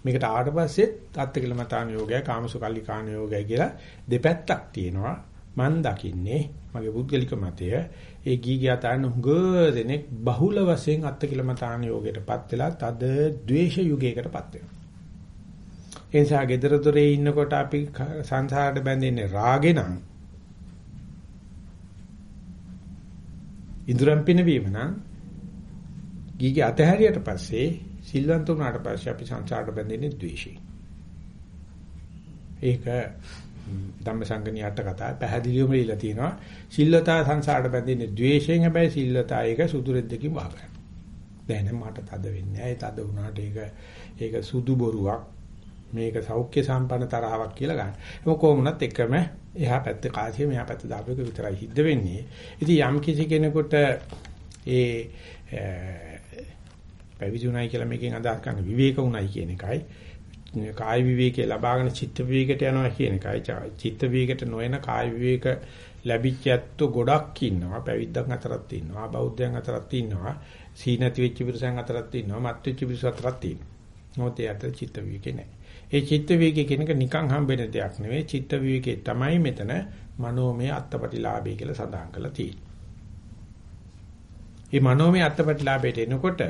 මේකට ආවට පස්සේ තාත්තිකල මතාන යෝගය කාමසුකල්ලි කාණ යෝගය කියලා දෙපැත්තක් තියෙනවා. මන් දකින්නේ මගේ පුද්ගලික මතය ඒ ගීගේ අතන හුඟ දෙනෙක් බහුල වශයෙන් අත්තිකල මතාන යෝගයටපත් වෙලා තද ද්වේෂ යුගයකටපත් වෙනවා. ඒ නිසා gedara dore ඉන්නකොට අපි සංසාරයට බැඳෙන්නේ රාගේ නම් ඉඳුරම් පිනවීම නම් ගීගේ අතහැරියට පස්සේ සිල්වන්ත වුණාට පස්සේ අපි සංසාරට බැඳෙන්නේ ද්වේෂයෙන්. ඒක ධම්මසංගණී අට කතාව පැහැදිලිවම ඉලා තියෙනවා. සිල්වතා සංසාරට බැඳෙන්නේ ද්වේෂයෙන් හැබැයි සිල්වතා ඒක සුදු රෙද්දකින් වහගන්න. දැන් මට තද වෙන්නේ නැහැ. තද වුණාට ඒක ඒක සුදු බොරුවක්. මේක සෞඛ්‍ය සම්පන්න තරහවක් කියලා ගන්න. ඒක කොහොමුණත් එකම එහා පැත්තේ කාසිය මෙහා පැත්තේ දාපු එක විතරයි හිට වෙන්නේ. ඉතින් යම් කිසි කෙනෙකුට ඒ පැවිදුණයි කියලා මේකෙන් අදහස් කරන විවේක උණයි කියන එකයි. කාය විවේකේ ලබාගෙන චිත්ත විවේකයට යනවා කියන එකයි. චිත්ත විවේකයට නොයන කාය විවේක ලැබිච්ච ඇත්තෝ ගොඩක් ඉන්නවා. පැවිද්දන් අතරත් ඉන්නවා බෞද්ධයන් අතරත් ඉන්නවා සීනති වෙච්ච පිරිසන් අතරත් ඉන්නවා මත් වෙච්ච පිරිස අතරත් ඉන්නවා. මොකද ඒ අතර චිත්ත විවේකේ නැහැ. ඒ චිත්ත විවේකයේ කියන එක නිකන් හම්බෙන දෙයක් නෙවෙයි. චිත්ත විවේකයේ තමයි මෙතන මනෝමය අත්පටිලාභය කියලා සඳහන් කරලා තියෙන්නේ. මේ මනෝමය අත්පටිලාභයට එනකොට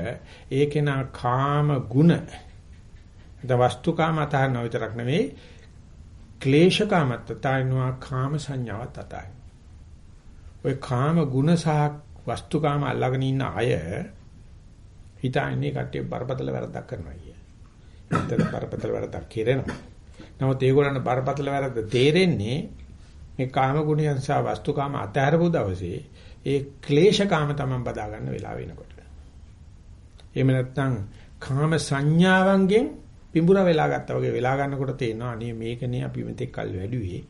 ඒකේන කාම ගුණ ද වස්තුකාම අතහරිනව විතරක් නෙවෙයි ක්ලේශකාමත් අතහරිනවා කාම සංඥාවත් අතහරිනවා. ඔය කාම ගුණ සහ වස්තුකාම අල්ලගෙන ඉන්න අය හිතන්නේ කට්ටිය බරපතල වැරද්දක් කරනවා ඇත්තට බරපතල වැරද්දක් කෙරෙනවා. නමුත් ඒගොල්ලන්ට බරපතල වැරද්ද තේරෙන්නේ මේ කාම ගුණයන් සහ වස්තුකාම අතහැරපු දවසේ ඒ ක්ලේශකාම තමයි බදා ගන්න වෙලාව වෙනකොට. එහෙම නැත්නම් කාම සංඥාවන්ගෙන් පිඹුර වෙලා ගත්තා වගේ වෙලා ගන්නකොට තේනවා අනේ මේකනේ අපි මෙතෙක් කල් වැඩිවේ.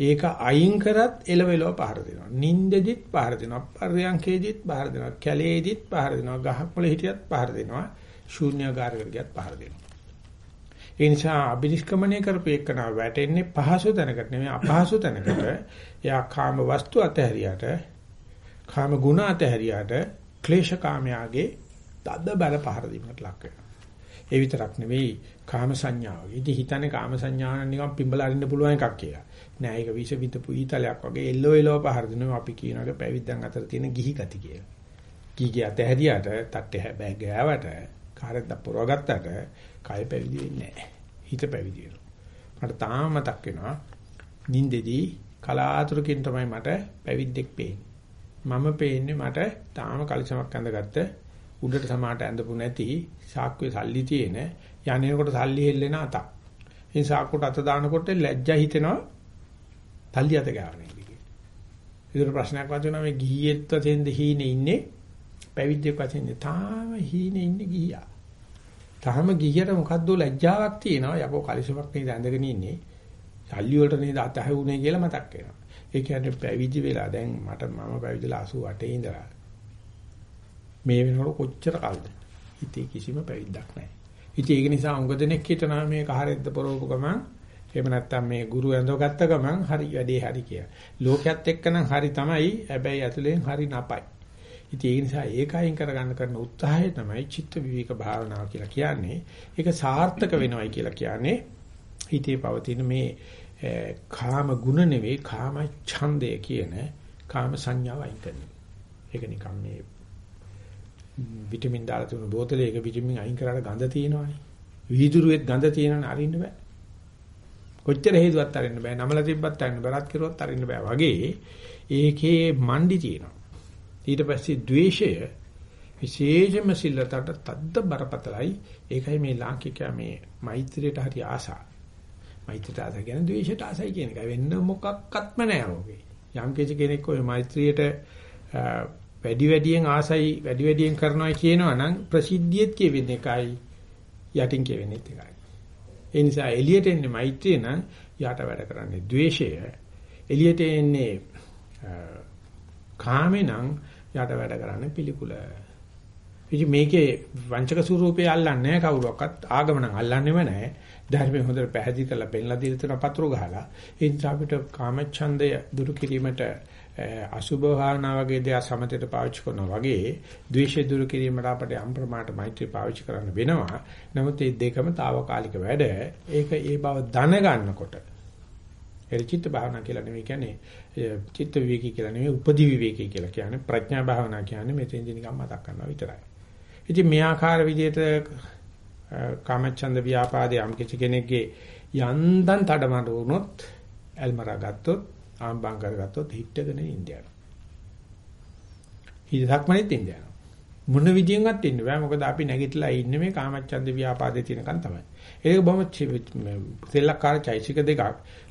ඒක අයින් කරත් එලවෙලව පහර දෙනවා. නින්දෙදිත් පහර දෙනවා. පර්යංකේදිත් පහර දෙනවා. කැලේදිත් පහර දෙනවා. ගහක් මුල හිටියත් පහර දෙනවා. ශූන්‍යagaraකට ගියත් පහර දෙනවා. ඒ නිසා අබිනිෂ්ක්‍මණය කරපු එකන වැටෙන්නේ පහසු තැනකට නෙමෙයි අපහසු තැනකට. එයා කාම වස්තු අතහැරියට කාම ගුණ අතහැරියට ක්ලේශ කාමයාගේ තද බල පහර දීමකට ලක් වෙනවා. ඒ විතරක් නෙවෙයි කාම සංඥාව. ඉතින් හිතන්නේ කාම සංඥාන නිකන් පිඹලා අරින්න පුළුවන් එකක් කියලා. නෑ ඒක විෂ විදපු ඊතලයක් වගේ එල්ලෝ එල්ලෝ පහර දෙනවා අපි කියනවාගේ පැවිද්දන් අතර තියෙන ගිහි ගති කියලා. කීගේ අතහැරියට තට්ටේ හැබැයි ගෑවට කාරෙන් දපුරව ගත්තට කය පැවිදි වෙන්නේ නැහැ. හිත පැවිදි වෙනවා. මට තාම මතක් වෙනවා නින්දෙදී කලාතුරකින් තමයි මට පැවිද්දෙක් පේන්නේ. මම පේන්නේ මට තාම කලිසමක් ඇඳගත්ත උඩට සමාට ඇඳපු නැති ශාක්වේ සල්ලි තියෙන යන්නේකොට සල්ලි හෙල්ලෙන අතක්. ඒ සාක්කුවට අත දානකොට ලැජ්ජා හිතෙනවා තල්ලි අත ගාවනේ කියලා. ඒකට ප්‍රශ්නයක් වදිනවා මේ ගිහියෙත් වශයෙන්ද හීනේ ඉන්නේ පැවිද්දෙක් වශයෙන්ද තාම හීනේ ඉන්නේ ගිහියා. තාම ගිහියට මොකද්ද ලැජ්ජාවක් තියෙනවා යකෝ කලිසමක් නේද ඇඳගෙන ඉන්නේ. සල්ලි වලට නේද අතහැවුනේ කියලා මතක් වෙනවා. ඒ කියන්නේ පැවිදි වෙලා දැන් මට මම පැවිදිලා 88 ඉඳලා මේ වෙනකොට කොච්චර කල්ද? හිතේ කිසිම පැවිද්දක් නැහැ. ඉතින් ඒක නිසා උඟ දෙනෙක් හිටනවා මේ කහරෙද්ද පරෝප ගමන් එහෙම නැත්නම් මේ ගුරු ඇඳව ගත්ත ගමන් හරි වැඩේ හරි කියලා. ලෝකයේත් එක්කනම් හරි තමයි. හැබැයි ඇතුලෙන් හරි නපයි. ඉතින් ඒ නිසා ඒකයින් කරගන්න කරන උත්සාහය තමයි චිත්ත විවේක භාවනාව කියලා කියන්නේ. ඒක සාර්ථක වෙනවයි කියලා කියන්නේ හිතේ පවතින මේ කාම ගුණ නෙවෙයි කාම ඡන්දය කියන කාම සංඥාව අයින් කරනවා. ඒක නිකන් මේ විටමින් දාලා තියෙන බෝතලයක විටමින් අයින් කරාට ගඳ තියෙනවනේ. වීදුරුවෙත් ගඳ තියෙනවනේ අරින්න බෑ. කොච්චර හේතුවක් අරින්න බෑ. නමල තිබ්බත් අරින්න බෑ. රත් කිරුවත් අරින්න බෑ. වගේ ඒකේ මණ්ඩි තියෙනවා. ඊට පස්සේ ද්වේෂය විශේෂම සිල්ලතට තද්ද බරපතලයි. ඒකයි මේ ලාංකිකයා මේ මෛත්‍රියට හරි ආසා. මෛත්‍රියට ආසා කියන්නේ ද්වේෂයට ආසයි කියන එක. වෙන්න මොකක්වත්ම නෑ ඕකේ. යම් කෙනෙක් ඔය මෛත්‍රියට වැඩි වැඩියෙන් ආසයි වැඩි වැඩියෙන් කරනවා කියනවා නම් ප්‍රසිද්ධියත් කියවෙන එකයි යටින් කියවෙන්නේ එකයි. ඒ නිසා එළියට එන්නේ මෛත්‍රිය නම් යට වැඩ කරන්නේ ද්වේෂය. එළියට එන්නේ කාමේ නම් යට වැඩ කරන්නේ පිළිකුල. ඉතින් මේකේ වංචක ස්වරූපේ අල්ලන්නේ නැහැ කවුරක්වත් ආගම නම් අල්ලන්නේම නැහැ. ධර්මයේ හොඳට පැහැදිලි කරලා පෙන්ලා දීලා තියෙන පත්‍ර ගහලා ඒ නිසා අපිට කාමච්ඡන්දය දුරු කිරීමට අසුභ භාවනා වගේ දේවල් සමතේට පාවිච්චි කරනවා වගේ ද්වේෂය දුරු කිරීමට අපට යම් ප්‍රමාණයට මෛත්‍රී පාවිච්චි කරන්න වෙනවා. නමුත් මේ දෙකම తాවකාලික වැඩ. ඒක ඒ බව දැනගන්නකොට ඒ චිත්ත භාවනා කියලා නෙවෙයි කියන්නේ චිත්ත විවේකී කියලා නෙවෙයි උපදි විවේකී කියලා කියන්නේ ප්‍රඥා භාවනා කියන්නේ මෙතෙන්දී නිකන් මතක් කරනවා විතරයි. ඉතින් මේ ආකාර විදිහට කාමච්ඡන්ද ව්‍යාපාදේ යම් කිසි කෙනෙක්ගේ යන්තම් තඩමඩ වුණොත් එල්මරා ගත්තොත් ආම්බම් කරගත්තොත් හිටගෙන ඉන්දියාව. හිතක්මනෙත් ඉන්දියාව. මොන විදියෙන්වත් ඉන්න බෑ මොකද අපි නැගිටලා ඉන්නේ මේ කාමච්ඡන්ද ව්‍යාපාදේ තියෙනකන් තමයි. ඒක බොහොම සෙල්ලක්කාර චෛසික දෙකක්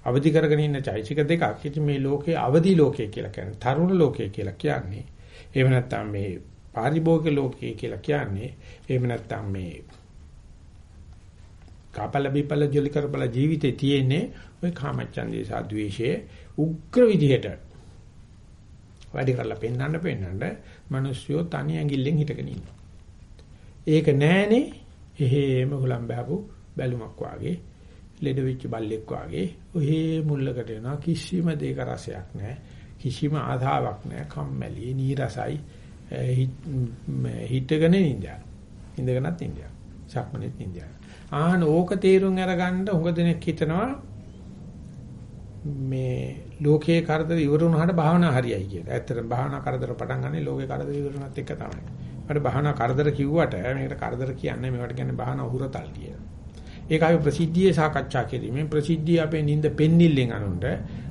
අවදි කරගෙන ඉන්න චෛසික දෙකක්. ඉතින් මේ ලෝකේ අවදි ලෝකය කියලා කියන්නේ තරුණ ලෝකය කියලා කියන්නේ. එහෙම නැත්නම් මේ පාරිභෝගික ලෝකය කියලා කියන්නේ. එහෙම නැත්නම් මේ කාපල බිපල ජොලි කරපල ජීවිතේ තියෙන්නේ ওই කාමච්ඡන්දේ සාද්වේෂයේ උග්‍ර විදිහට වැඩි කරලා පෙන්වන්න පෙන්වන්න මිනිස්සුયો තනි ඇඟිල්ලෙන් හිටගෙන ඉන්නවා. ඒක නෑනේ එහෙම හුලම් බහපු බැලුමක් වාගේ ලෙඩ වෙච්ච බල්ලෙක් වාගේ ඔහේ මුල්ලකට යනවා කිසිම දෙයක රසයක් නැහැ. කිසිම ආධාවක් නැහැ. කම්මැලි නීරසයි. හිටගෙන ඉඳලා ඉඳගෙනත් ඉඳලා සක්මනෙත් ඉඳලා ආහන ඕක තේරුම් අරගන්න හුඟ දෙනෙක් හිතනවා මේ ලෝකයේ කරදර ඉවර වුණාට භාවනා හරියයි කියලා. ඇත්තටම භාවනා කරදර පටන් ගන්නේ ලෝකේ කරදර ඉවර වුණත් එක තමයි. මට භාවනා කරදර කිව්වට මේකට කරදර කියන්නේ මේවට කියන්නේ භාවනා උහුරතල් කියලා. ඒක අපි ප්‍රසිද්ධියේ සාකච්ඡා කිරීමෙන් ප්‍රසිද්ධිය අපේ නිින්ද පෙන්නිල්ලෙන් අනුන්ට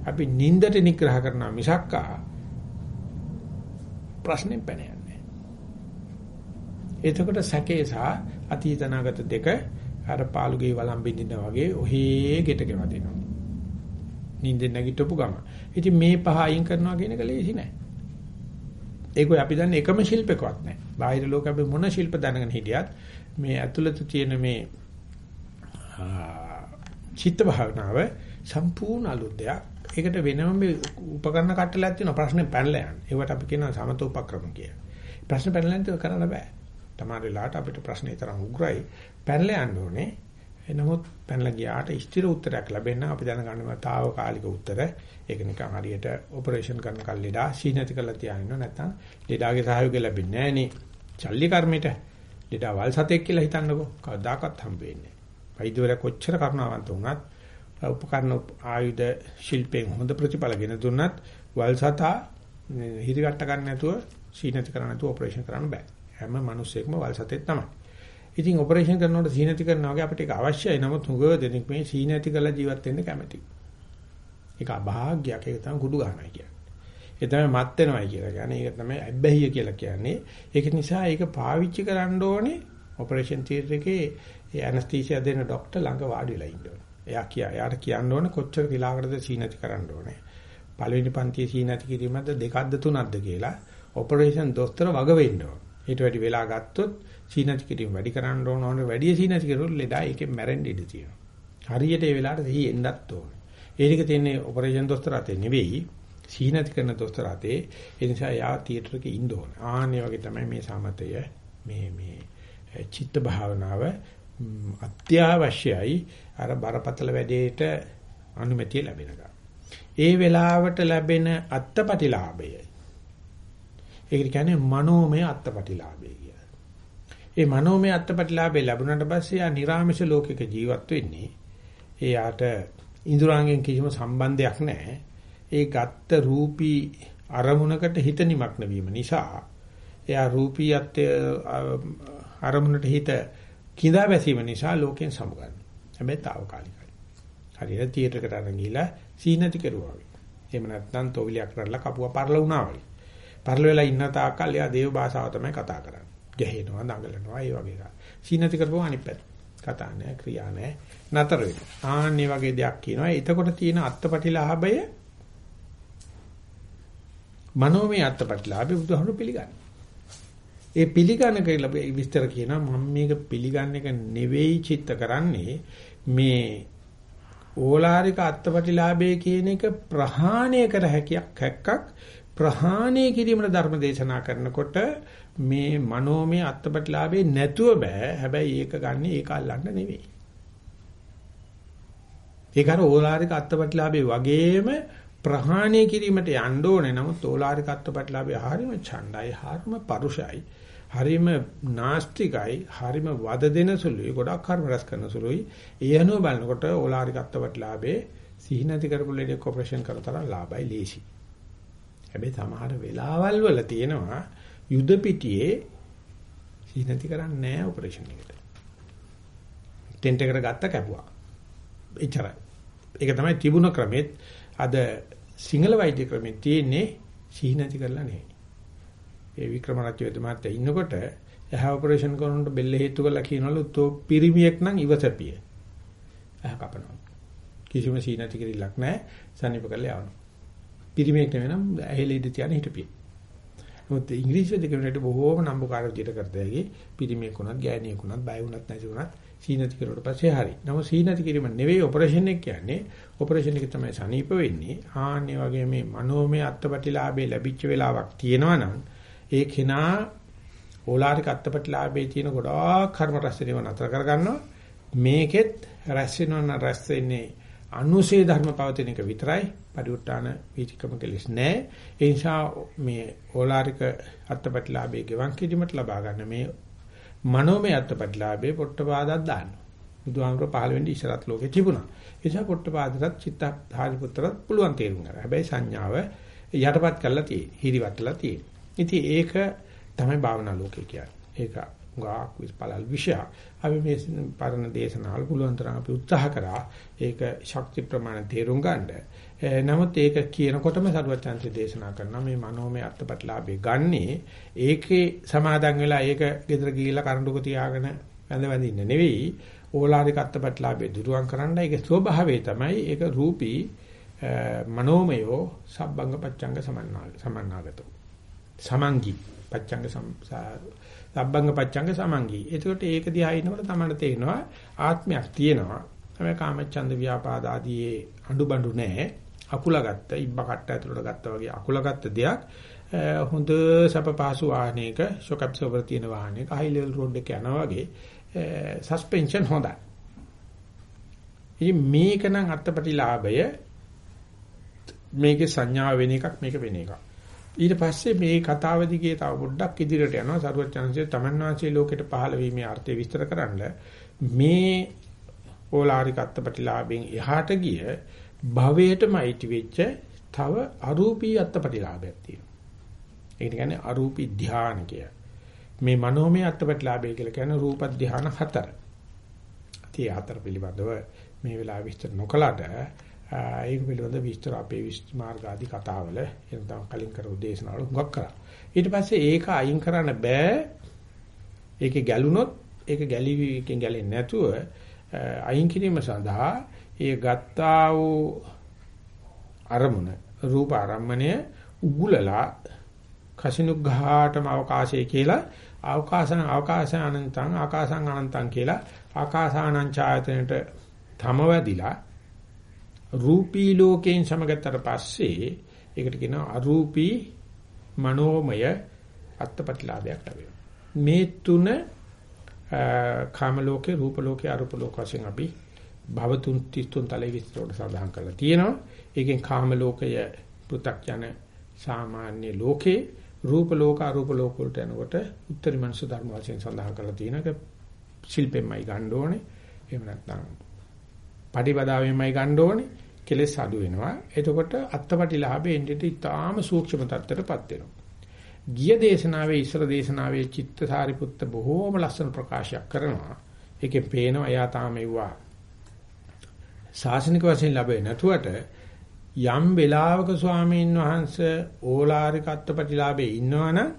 අපි නිින්දට නිග්‍රහ කරන මිසක්කා ප්‍රශ්නෙම් පැනයන්නේ. එතකොට සැකේ සහ අතීතනාගත දෙක අර පාළුගේ වළම් බින්දිනා වගේ ඔහේ ගෙට ගෙවදිනවා. නිින්දෙන් නැගිටපු ගම. ඉතින් මේ පහ අයින් කරනවා කියන එක ලේසි නෑ. ඒක අපි දන්නේ එකම ශිල්පකවත් නෑ. බාහිර ලෝක අපි මොන ශිල්ප දැනගෙන හිටියත් මේ ඇතුළත තියෙන මේ චිත්ත භාවනාව සම්පූර්ණ අලුත් දෙයක්. ඒකට වෙනම මේ උපකරණ කට්ටලයක් තියෙනවා ප්‍රශ්නේ පැනලා යන්න. ඒවට අපි කියනවා සමත උපක්‍රම කියලා. ප්‍රශ්න පැනලා යන්න කරන්න බෑ. තමයි වෙලාවට අපිට ප්‍රශ්නේ තරම් උග්‍රයි. පැනලා යන්න ඕනේ. නමුත් පැනලා ගියාට ස්ථිර උත්තරයක් ලැබෙන්න අපි දැනගන්නවා తాවකාලික උත්තර. ඒක නිකන් හරියට ඔපරේෂන් කරන කල් ලෙඩා සීනති කරලා තියාගෙන නැත්නම් ලෙඩාගේ සහයෝගය ලැබෙන්නේ නැහැ නේ. චල්ලි කර්මෙට ලෙඩා වල් සතෙක් කියලා හිතන්නකෝ. කවදාකවත් හම්බ වෙන්නේ නැහැ. වෛද්‍යවරයා කොච්චර කරුණාවන්ත වුණත් උපකරණ ආයුධ ශිල්පයෙන් හොඳ ප්‍රතිඵලගෙන දුන්නත් වල් සතා හිරිගට්ට ගන්න නැතුව සීනති කරන්න නැතුව ඔපරේෂන් කරන්න බෑ. හැම මිනිස්සෙක්ම වල් සතෙක් තමයි. ඉතින් ඔපරේෂන් කරනකොට සීනති කරනවා වගේ අපිට ඒක අවශ්‍යයි. නමුත් හුඟ දෙනෙක් මේ සීනති කරලා ජීවත් වෙන්න කැමතියි. ඒක අභාග්‍යයක්. ඒක තමයි කුඩු ගන්නයි කියන්නේ. ඒ තමයි මත් වෙනවයි කියලා කියන්නේ. ඒක තමයි අබ්බැහිය කියලා කියන්නේ. ඒක නිසා ඒක පාවිච්චි කරන්න ඕනේ ඔපරේෂන් තියටර් එකේ ඒ ඇනස්තීසියා දෙන ડોක්ටර් ළඟ වාඩි වෙලා ඉන්න ඕනේ. එයා කියා. එයාට කියන්න ඕනේ කොච්චර විලාකටද සීනති කරන්න ඕනේ. පළවෙනි පන්තියේ සීනති කිරීමද දෙකක්ද තුනක්ද කියලා ඔපරේෂන් දොස්තර වග වෙන්න ඕනේ. ඊට වැඩි වෙලා ගත්තොත් සීනති කිරීම වැඩි කරන්න ඕන ඕනේ. වැඩි සීනති කරුවොත් ලෙඩා ඒකෙන් මැරෙන්න ඉඩ තියෙනවා. හරියට ඒ වෙලාවට සිහි එන්නත් ඕනේ. ඒ ටික තියෙන්නේ ඔපරේෂන් දොස්තර අතේ නෙවෙයි. සීනති කරන දොස්තර අතේ. ඒ නිසා යා තියටර් එකේ ඉන්න ඕනේ. ආන්නේ වගේ තමයි මේ සමතය මේ මේ චිත්ත භාවනාව අත්‍යවශ්‍යයි අර බරපතල වැඩේට අනුමැතිය ලැබෙනකම්. ඒ වෙලාවට ලැබෙන අත්පටිලාභය. ඒකට කියන්නේ මනෝමය අත්පටිලාභය කියලා. ඒ මනෝමය අත්පටිලාභය ලැබුණාට පස්සේ ආ නිර්ාමෂ ලෝකයක ජීවත් වෙන්නේ. එයාට ඉඳුරාංගෙන් කිසිම සම්බන්ධයක් නැහැ. ඒ ගත්ත රූපී අරමුණකට හිත නිමක්න වීම නිසා එයා රූපීයත් අරමුණට හිත කිඳා බැසීම නිසා ලෝකෙන් සමුගන්න. හැබැයි తాවකාලිකයි. හරියට තියටරකට අරන් ගිහිලා සීනති කෙරුවා වගේ. එහෙම නැත්නම් තොවිලයක් කරලා කපුව පරල වුණා වගේ. පරල වෙලා ඉන්න තාක්කල් එයා දේව භාෂාව තමයි කතා කරන්නේ. ගැහෙනවා, දඟලනවා, ඒ වගේ එකක්. සීනති කරපුවා අනිත් පැත්ත. කතා නැහැ, ක්‍රියා නැහැ, නතර වෙනවා. ආන්නේ වගේ දෙයක් කියනවා. එතකොට තියෙන අත්පටිලාභය මනෝමය අත්පටිලාභය බුදුහාමුදුරු පිළිගන්නේ. ඒ පිළිගන්න කියලා විස්තර කියනවා. මම මේක පිළිගන්න එක නෙවෙයි චිත්ත කරන්නේ. මේ ඕලාරික අත්පටිලාභය කියන එක ප්‍රහාණය කර හැකියක් හැක්කක්. ප්‍රහාණය කිරීමට ධර්ම දේශනා කරනකොට මේ මනෝමය අත්පටිලාභේ නැතුව බෑ. හැබැයි ඒක ගන්න ඒක අල්ලන්න නෙවෙයි. ඒක අර ඕලාරික අත්පටිලාභේ වගේම ප්‍රහාණය කිරීමට යන්න ඕනේ. නමුත් ඕලාරික අත්පටිලාභේ හරීම ඡණ්ඩයි හරීම පරුෂයි. හරිම නාස්තිකයි හරිම වද දෙන සුළුයි ගොඩක් කර්ම රැස් කරන සුළුයි. ඒ අනුව බලනකොට ඕලාරිකත්වයට ලාභේ සිහි නැති කරපු ලෙඩ ඔපරේෂන් කරතර ලාභයි ලේසි. හැබැයි සමහර වෙලාවල් වල තියෙනවා යුද පිටියේ සිහි නැති කරන්නේ නැහැ ඔපරේෂන් එකට. ටෙන්ට් එකට ගත්ත කැපුවා. එච්චරයි. ඒක තමයි තිබුණ ක්‍රමෙත් අද සිංහල වෛද්‍ය ක්‍රමෙත් තියෙන්නේ සිහි නැති කරලා නෙවෙයි. ඒ වික්‍රමරත්න වෙදමාත්‍ය ඉන්නකොට එහා ඔපරේෂන් කරනකොට බෙල්ල හේතු කරලා කියනවලු තෝ පිරිමියෙක් නම් ඉවසපිය. එහා කපනවා. කිසිම සීනති කිරිලක් නැහැ. සනීප කරලා යවනවා. පිරිමියෙක් නෙවෙයි නම් ඇහෙල ඉඳ තියන හිටපිය. මොකද ඉංග්‍රීසි දෙකකට බොහෝම නම්බුකාර විදිහට කරදැයි පිරිමියෙක් වුණත් ගෑණියෙක් වුණත් බය වුණත් නැති වුණත් සීනති කරුවට පස්සේ හරි. නමුත් සීනති කිරීම නෙවෙයි ඔපරේෂන් එක කියන්නේ. ඔපරේෂන් එක තමයි සනීප වෙන්නේ. ආන්නේ වගේ මේ මනෝමය අත්පටිලාභේ ලැබිච්ච වෙලාවක් තියෙනවා නම් ඒ කෙනා ඕලාරික අත්පටිලාභයේ තියෙන ගොඩාක් කර්ම රැස් වෙනව නතර කරගන්නවා. මේකෙත් රැස් වෙනව රැස් වෙන්නේ අනුසේ ධර්ම පවතින එක විතරයි. පරිඋත්තාන වීතිකම කෙලස් නැහැ. ඒ නිසා මේ ඕලාරික අත්පටිලාභයේ ගෙවන් කිරීමට ලබා ගන්න මේ මනෝමය අත්පටිලාභයේ පොට්ටපාදක් දාන්න. බුදුහාමර පහළ වෙන්නේ ඉස්සරත් ලෝකේ තිබුණා. ඒ නිසා පොට්ටපාදටත් චිත්ත ධාරිපුත්‍රත් පුළුවන් තේරුම් ගන්න. හැබැයි සංඥාව යටපත් කරලා තියෙන්නේ. හිරිවටලා තියෙන්නේ. ඉතින් ඒක තමයි භාවනා ලෝකේ කියන්නේ. ඒක ගාක් විස්පලල් විෂය. අපි මේ පරණ දේශනාවල පුළුවන් තරම් අපි උත්සාහ කරා ඒක ශක්ති ප්‍රමාණ තේරුම් ගන්න. නමුත් ඒක කියනකොටම සරුවචාන්සේ දේශනා කරනවා මේ මනෝමය අත්පත්ලාභේ ගන්නේ ඒකේ සමාදන් වෙලා ඒක gedara ගිහිලා කරඬුක තියාගෙන වැඳ වැඳින්න නෙවෙයි ඕලාරික අත්පත්ලාභේ දුරුවන් කරන්න ඒක ස්වභාවය තමයි ඒක රූපී මනෝමයෝ සබ්බංග පච්චංග සමන්නාගතෝ සමංගි පච්චංග සම්බංග පච්චංග සමංගි. එතකොට ඒක දිහා ඉනකොට තමයි තේරෙනවා ආත්මයක් තියෙනවා. හැබැයි කාමච්ඡන්ද ව්‍යාපාද ආදී අඬු නැහැ. අකුලගත්ත ඉබ්බ කට්ට ඇතුළට ගත්තා වගේ අකුලගත්ත දෙයක් හොඳ සප පහසු වාහනයක ෂොක් ඇබ්සෝවර් තියෙන වාහනයක හයි ලෙවල් රෝඩ් එක යනවා වගේ සස්පෙන්ෂන් හොඳයි. ඉතින් මේක නම් අත්පටිලාභය මේකේ සංඥා වෙන එකක් මේක වෙන එකක්. ඊට පස්සේ මේ කතාව දිගේ තව පොඩ්ඩක් ඉදිරියට යනවා සරුවචනන්සේ තමන් වාසේ ලෝකෙට පහළ වීමේ අර්ථය විස්තර කරන්න මේ ඕලාරික අත්පටිලාභෙන් එහාට ගිය භවයටම අයිති වෙච්ච තව අරූපී අත්පටිලාභයක් තියෙනවා. ඒ කියන්නේ අරූපී ධානය කිය. මේ මනෝමය අත්පටිලාභය කියලා කියන රූප ධාන හතර. ඉතින් හතර පිළිබඳව මේ වෙලාව විස්තර නොකලට ඒක පිළිබඳ විස්තර අපේ විස්තර මාර්ග ආදී කතාවල එනතම් කලින් කරපු දේශනාවල හුඟක් කරා. ඊට පස්සේ ඒක අයින් කරන්න බෑ. ඒකේ ගැලුනොත් ඒක ගැලීමකින් ගැලෙන්නේ නැතුව අයින් කිරීම සඳහා ඒ ගත්තා වූ අරමුණ රූප ආරම්මණය උගුලලා කසිනුග්ඝාටම අවකාශය කියලා අවකාශන අවකාශ අනන්තං ආකාසං අනන්තං කියලා ආකාසානං ඡායතනට තමවැදිලා රූපී ලෝකයෙන් සමගත්තට පස්සේ ඒකට කියනවා අරූපී මනෝමය අත්පත්ලාභයක් ලැබෙනවා. මේ තුන කාම ලෝකේ රූප ලෝකේ අරූප ලෝක වශයෙන් අපි භව තුන් 33 තලයේ විස්තරවල සඳහන් කරලා තියෙනවා. ඒකෙන් කාම ලෝකය පෘථග්ජන සාමාන්‍ය ලෝකේ රූප ලෝක අරූප ලෝක වලට යනකොට උත්තරී මනස ධර්ම වශයෙන් සඳහන් කරලා තියෙනක ශිල්පෙන්මයි ගන්න ඕනේ. එහෙම නැත්නම් පටිපදාවෙන්මයි ගන්න ඕනේ. කෙලෙස් අඩු වෙනවා. එතකොට අත්පටිලාභේ එන්නේ ඉතාම සූක්ෂම තත්ත්වයටපත් වෙනවා. ගිය දේශනාවේ ඉස්සර දේශනාවේ චිත්තසාරිපුත්ත බොහෝම ලස්සන ප්‍රකාශයක් කරනවා. ඒකේ පේනවා එයා තාම එව්වා. ශාසනික වශයෙන් ලැබෙන්නේ නැතුවට යම් වෙලාවක ස්වාමීන් වහන්සේ ඕලාරික අත්පටිලාභේ ඉන්නවනම්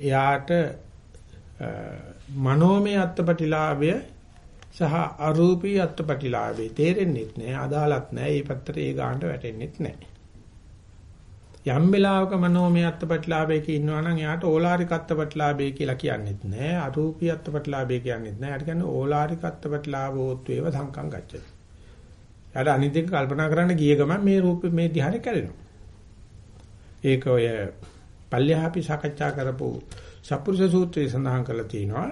එයාට මනෝමය අත්පටිලාභය සහ අරූපී අත්පටිලාභේ තේරෙන්නේ නැහැ අදාළත් නැහැ මේ පැත්තට ඒ ගානට වැටෙන්නේ නැහැ යම් වෙලාවක මනෝමය අත්පටිලාභයක ඉන්නවා නම් එයාට ඕලාරික අත්පටිලාභය කියලා කියන්නේත් නැහැ අරූපී අත්පටිලාභය කියන්නේත් නැහැ එයාට කියන්නේ ඕලාරික අත්පටිලාභෝත් වේව සංකම් ගච්ඡති. එයාට අනිත් එක කල්පනා කරන්න ගිය ගමන් මේ රූපේ මේ ධ්‍යානෙ කැඩෙනවා. ඒක ඔය පල්යහාපි සාකච්ඡා කරපු සප්පුරුෂ සූත්‍රයේ සඳහන් කරලා තියෙනවා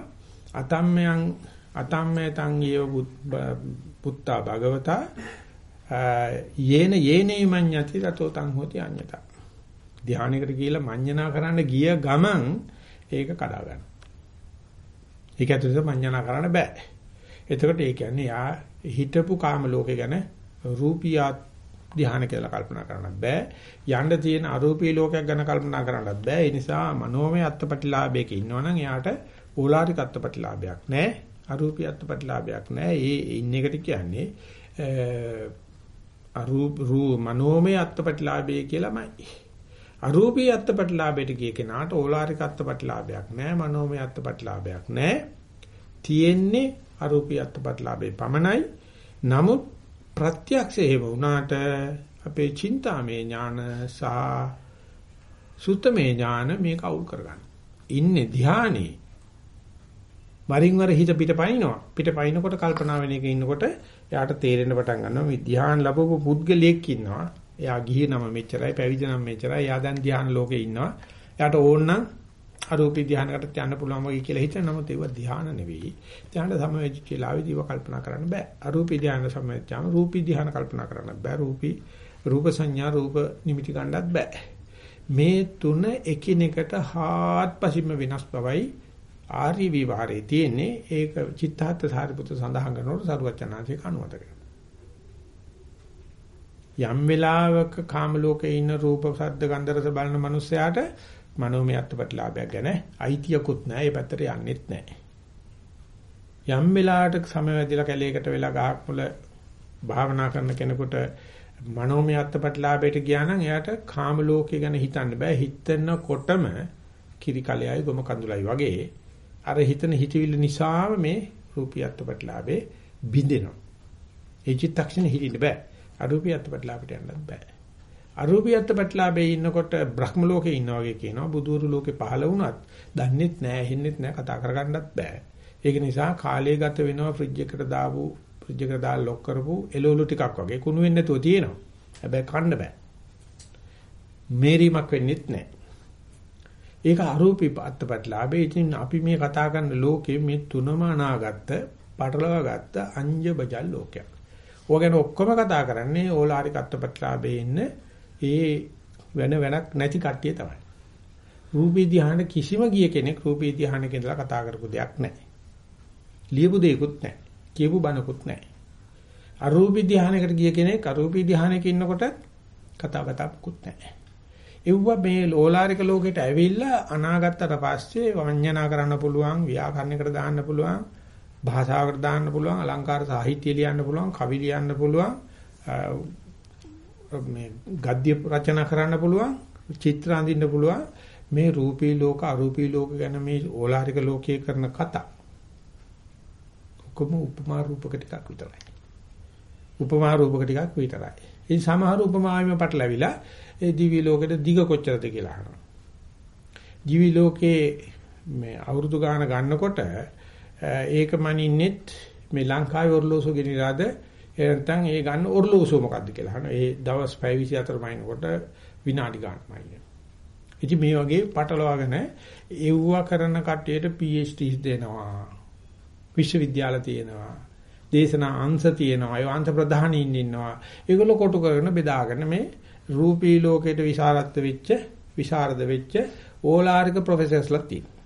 අතම්මයන් අතම්මයතං යේව පුත්තා භගවතා යේන යේනේ මඤ්ඤති රතෝ තං හෝති අඤ්ඤතා ධානයකට කියලා මඤ්ඤණා කරන්න ගිය ගමන් ඒක කඩා ගන්න. ඒක ඇතුළත මඤ්ඤණා කරන්න බෑ. එතකොට ඒ කියන්නේ යා හිතපු කාම ලෝකේ ගැන රූපියා ධ්‍යාන කියලා කල්පනා කරන්නත් බෑ. යන්න තියෙන අරූපී ලෝකයක් ගැන කල්පනා කරන්නත් බෑ. ඒ නිසා මනෝමය අත්පටිලාභයක ඉන්නවනම් එයාට ඕලාරික අත්පටිලාභයක් නැහැ. අරූපී අත්පටිලාභයක් නැහැ. ඒ ඉන්න එකට කියන්නේ අරූප රූ මනෝමය අත්පටිලාභය කියලාමයි. අරූපී අත්පටිලාභයට ගිය කෙනාට ඕලාරික අත්පටිලාභයක් නැහැ. මනෝමය අත්පටිලාභයක් නැහැ. තියෙන්නේ අරූපී අත්පටිලාභේ පමණයි. නමුත් ප්‍රත්‍යක්ෂ හේව වුණාට අපේ චින්තාමේ ඥාන සහ සුත්තමේ ඥාන මේක අවුල් කරගන්න. ඉන්නේ ධානයේ වරින් වර හිත පිට පනිනවා. පිට පනිනකොට කල්පනා වෙන එක ඉන්නකොට එයාට තේරෙන්න පටන් ගන්නවා මේ ධ්‍යාන ලැබපු පුද්ගලයෙක් ඉන්නවා. එයා ගිහි නම මෙච්චරයි, පැවිදි නම මෙච්චරයි. එයා දැන් ධ්‍යාන ලෝකේ ඉන්නවා. එයාට ඕන නම් අරූපී ධ්‍යානකට යන්න පුළුවන් වගේ කියලා හිතන නමුත් ඒව ධ්‍යාන නෙවෙයි. ධ්‍යාන සමවැජ් කියලා විදිව කල්පනා කරන්න බෑ. අරූපී ධ්‍යාන සමවැජ්ජාම රූපී ධ්‍යාන කල්පනා කරන්න බෑ. රූපී රූප සංඥා රූප නිමිති ගන්නත් බෑ. මේ තුන එකිනෙකට හාත්පසින්ම වෙනස් බවයි ආර්ය විවරේ තියෙන්නේ ඒක චිත්තාර්ථ සාරිපුත්‍ර සඳහන් කරනකොට සරුවචනාංශේ කනුවත යම් වෙලාවක කාම ලෝකේ ඉන්න රූප ශබ්ද ගන්ධ රස බලන මිනිස්සයාට මනෝමය අත්පත්ලාභයක් ගැන අයිතියකුත් නැහැ. ඒ පැත්තට යන්නෙත් නැහැ. යම් වෙලාවකට සමවැදිලා කැලේකට වෙලා ගහක් මුල භාවනා කරන කෙනෙකුට මනෝමය අත්පත්ලාභයට ගියා නම් එයාට කාම ලෝකේ ගැන හිතන්න බෑ. හිතනකොටම කිරි කලෙයි ගොම කඳුලයි වගේ අර හිතන හිතවිල්ල නිසාම මේ රූපියත්ව ප්‍රතිලාභේ බිඳෙනවා. ඒ චිත්තක්ෂණ හිටින්න බෑ. අරූපියත්ව ප්‍රතිලාභයට යන්නත් බෑ. අරූපියත්ව ප්‍රතිලාභේ ඉන්නකොට බ්‍රහ්ම ලෝකේ ඉන්නා වගේ කියනවා. බුදුරු ලෝකේ පහළ වුණත් දන්නෙත් නෑ, ඇහෙන්නෙත් නෑ, කතා කරගන්නත් බෑ. ඒක නිසා කාලය ගත වෙනවා ෆ්‍රිජ් එකට දාපු ෆ්‍රිජ් එකට දාලා ලොක් කරපු එළවලු ටිකක් වගේ කුණු වෙන්නේ නැතුව තියෙනවා. හැබැයි කන්න බෑ. මේරීමක් වෙන්නෙත් නෑ. ඒක අරූපී අත්පත්ලාභේ. ඉතින් අපි මේ කතා කරන ලෝකේ මේ තුනම අනාගත්ත, පටලවාගත්ත අංජ බජල් ලෝකයක්. ඕගෙන ඔක්කොම කතා කරන්නේ ඕලාරික අත්පත්ලාභේ ඉන්න ඒ වෙන වෙනක් නැති කට්ටිය තමයි. රූපී ධ්‍යාන කිසිම ගිය කෙනෙක් රූපී ධ්‍යානක ඉඳලා කතා කරපු දෙයක් නැහැ. ලියපු දෙයක්වත් නැහැ. කියපු බණකුත් නැහැ. අරූපී ධ්‍යානයකට ගිය කෙනෙක් අරූපී ධ්‍යානයක ඉන්නකොට කතා බතාකුත් නැහැ. එව්ව මේ ලෝලාරික ලෝකෙට ඇවිල්ලා අනාගතතට පස්සේ වඤ්ඤනා කරන්න පුළුවන් ව්‍යාකරණයකට දාන්න පුළුවන් භාෂාවකට දාන්න පුළුවන් අලංකාර සාහිත්‍ය ලියන්න පුළුවන් කවි ලියන්න පුළුවන් මේ ගද්‍ය රචනා කරන්න පුළුවන් චිත්‍ර අඳින්න පුළුවන්. මේ රූපී ලෝක අරූපී ලෝක ගැන මේ ඕලාරික ලෝකයේ කරන කතා. කොහොම උපමා රූපක ටිකක් විතරයි. උපමා රූපක ටිකක් විතරයි. ඉතින් සමහර උපමාවෙම පටලැවිලා ඒ දිවි ලෝකෙට දිග කොච්චරද කියලා අහනවා. දිවි ලෝකේ මේ අවුරුදු ගාන ගන්නකොට ඒක මනින්නෙත් මේ ලංකාවේ ඔර්ලෝසුව ගෙනිලාද එහෙනම් ඒ ගන්න ඔර්ලෝසුව මොකද්ද කියලා අහනවා. ඒ දවස් 5:24 මයින්කොට විනාඩි ගන්නමයි. ඉතින් මේ වගේ පටලවාගෙන එව්වා කරන කට්ටියට PhDs දෙනවා. විශ්වවිද්‍යාල තියෙනවා. දේශනා අංශ තියෙනවා. ඒ අංශ ප්‍රධානීන් ඉන්නවා. ඒගොල්ලෝ කොටු කරගෙන බෙදාගෙන මේ රූපී ලෝකයට විශාරත්ව වෙච්ච විශාරද වෙච්ච ඕලාරික ප්‍රොෆෙසර්ස්ලා තියෙනවා.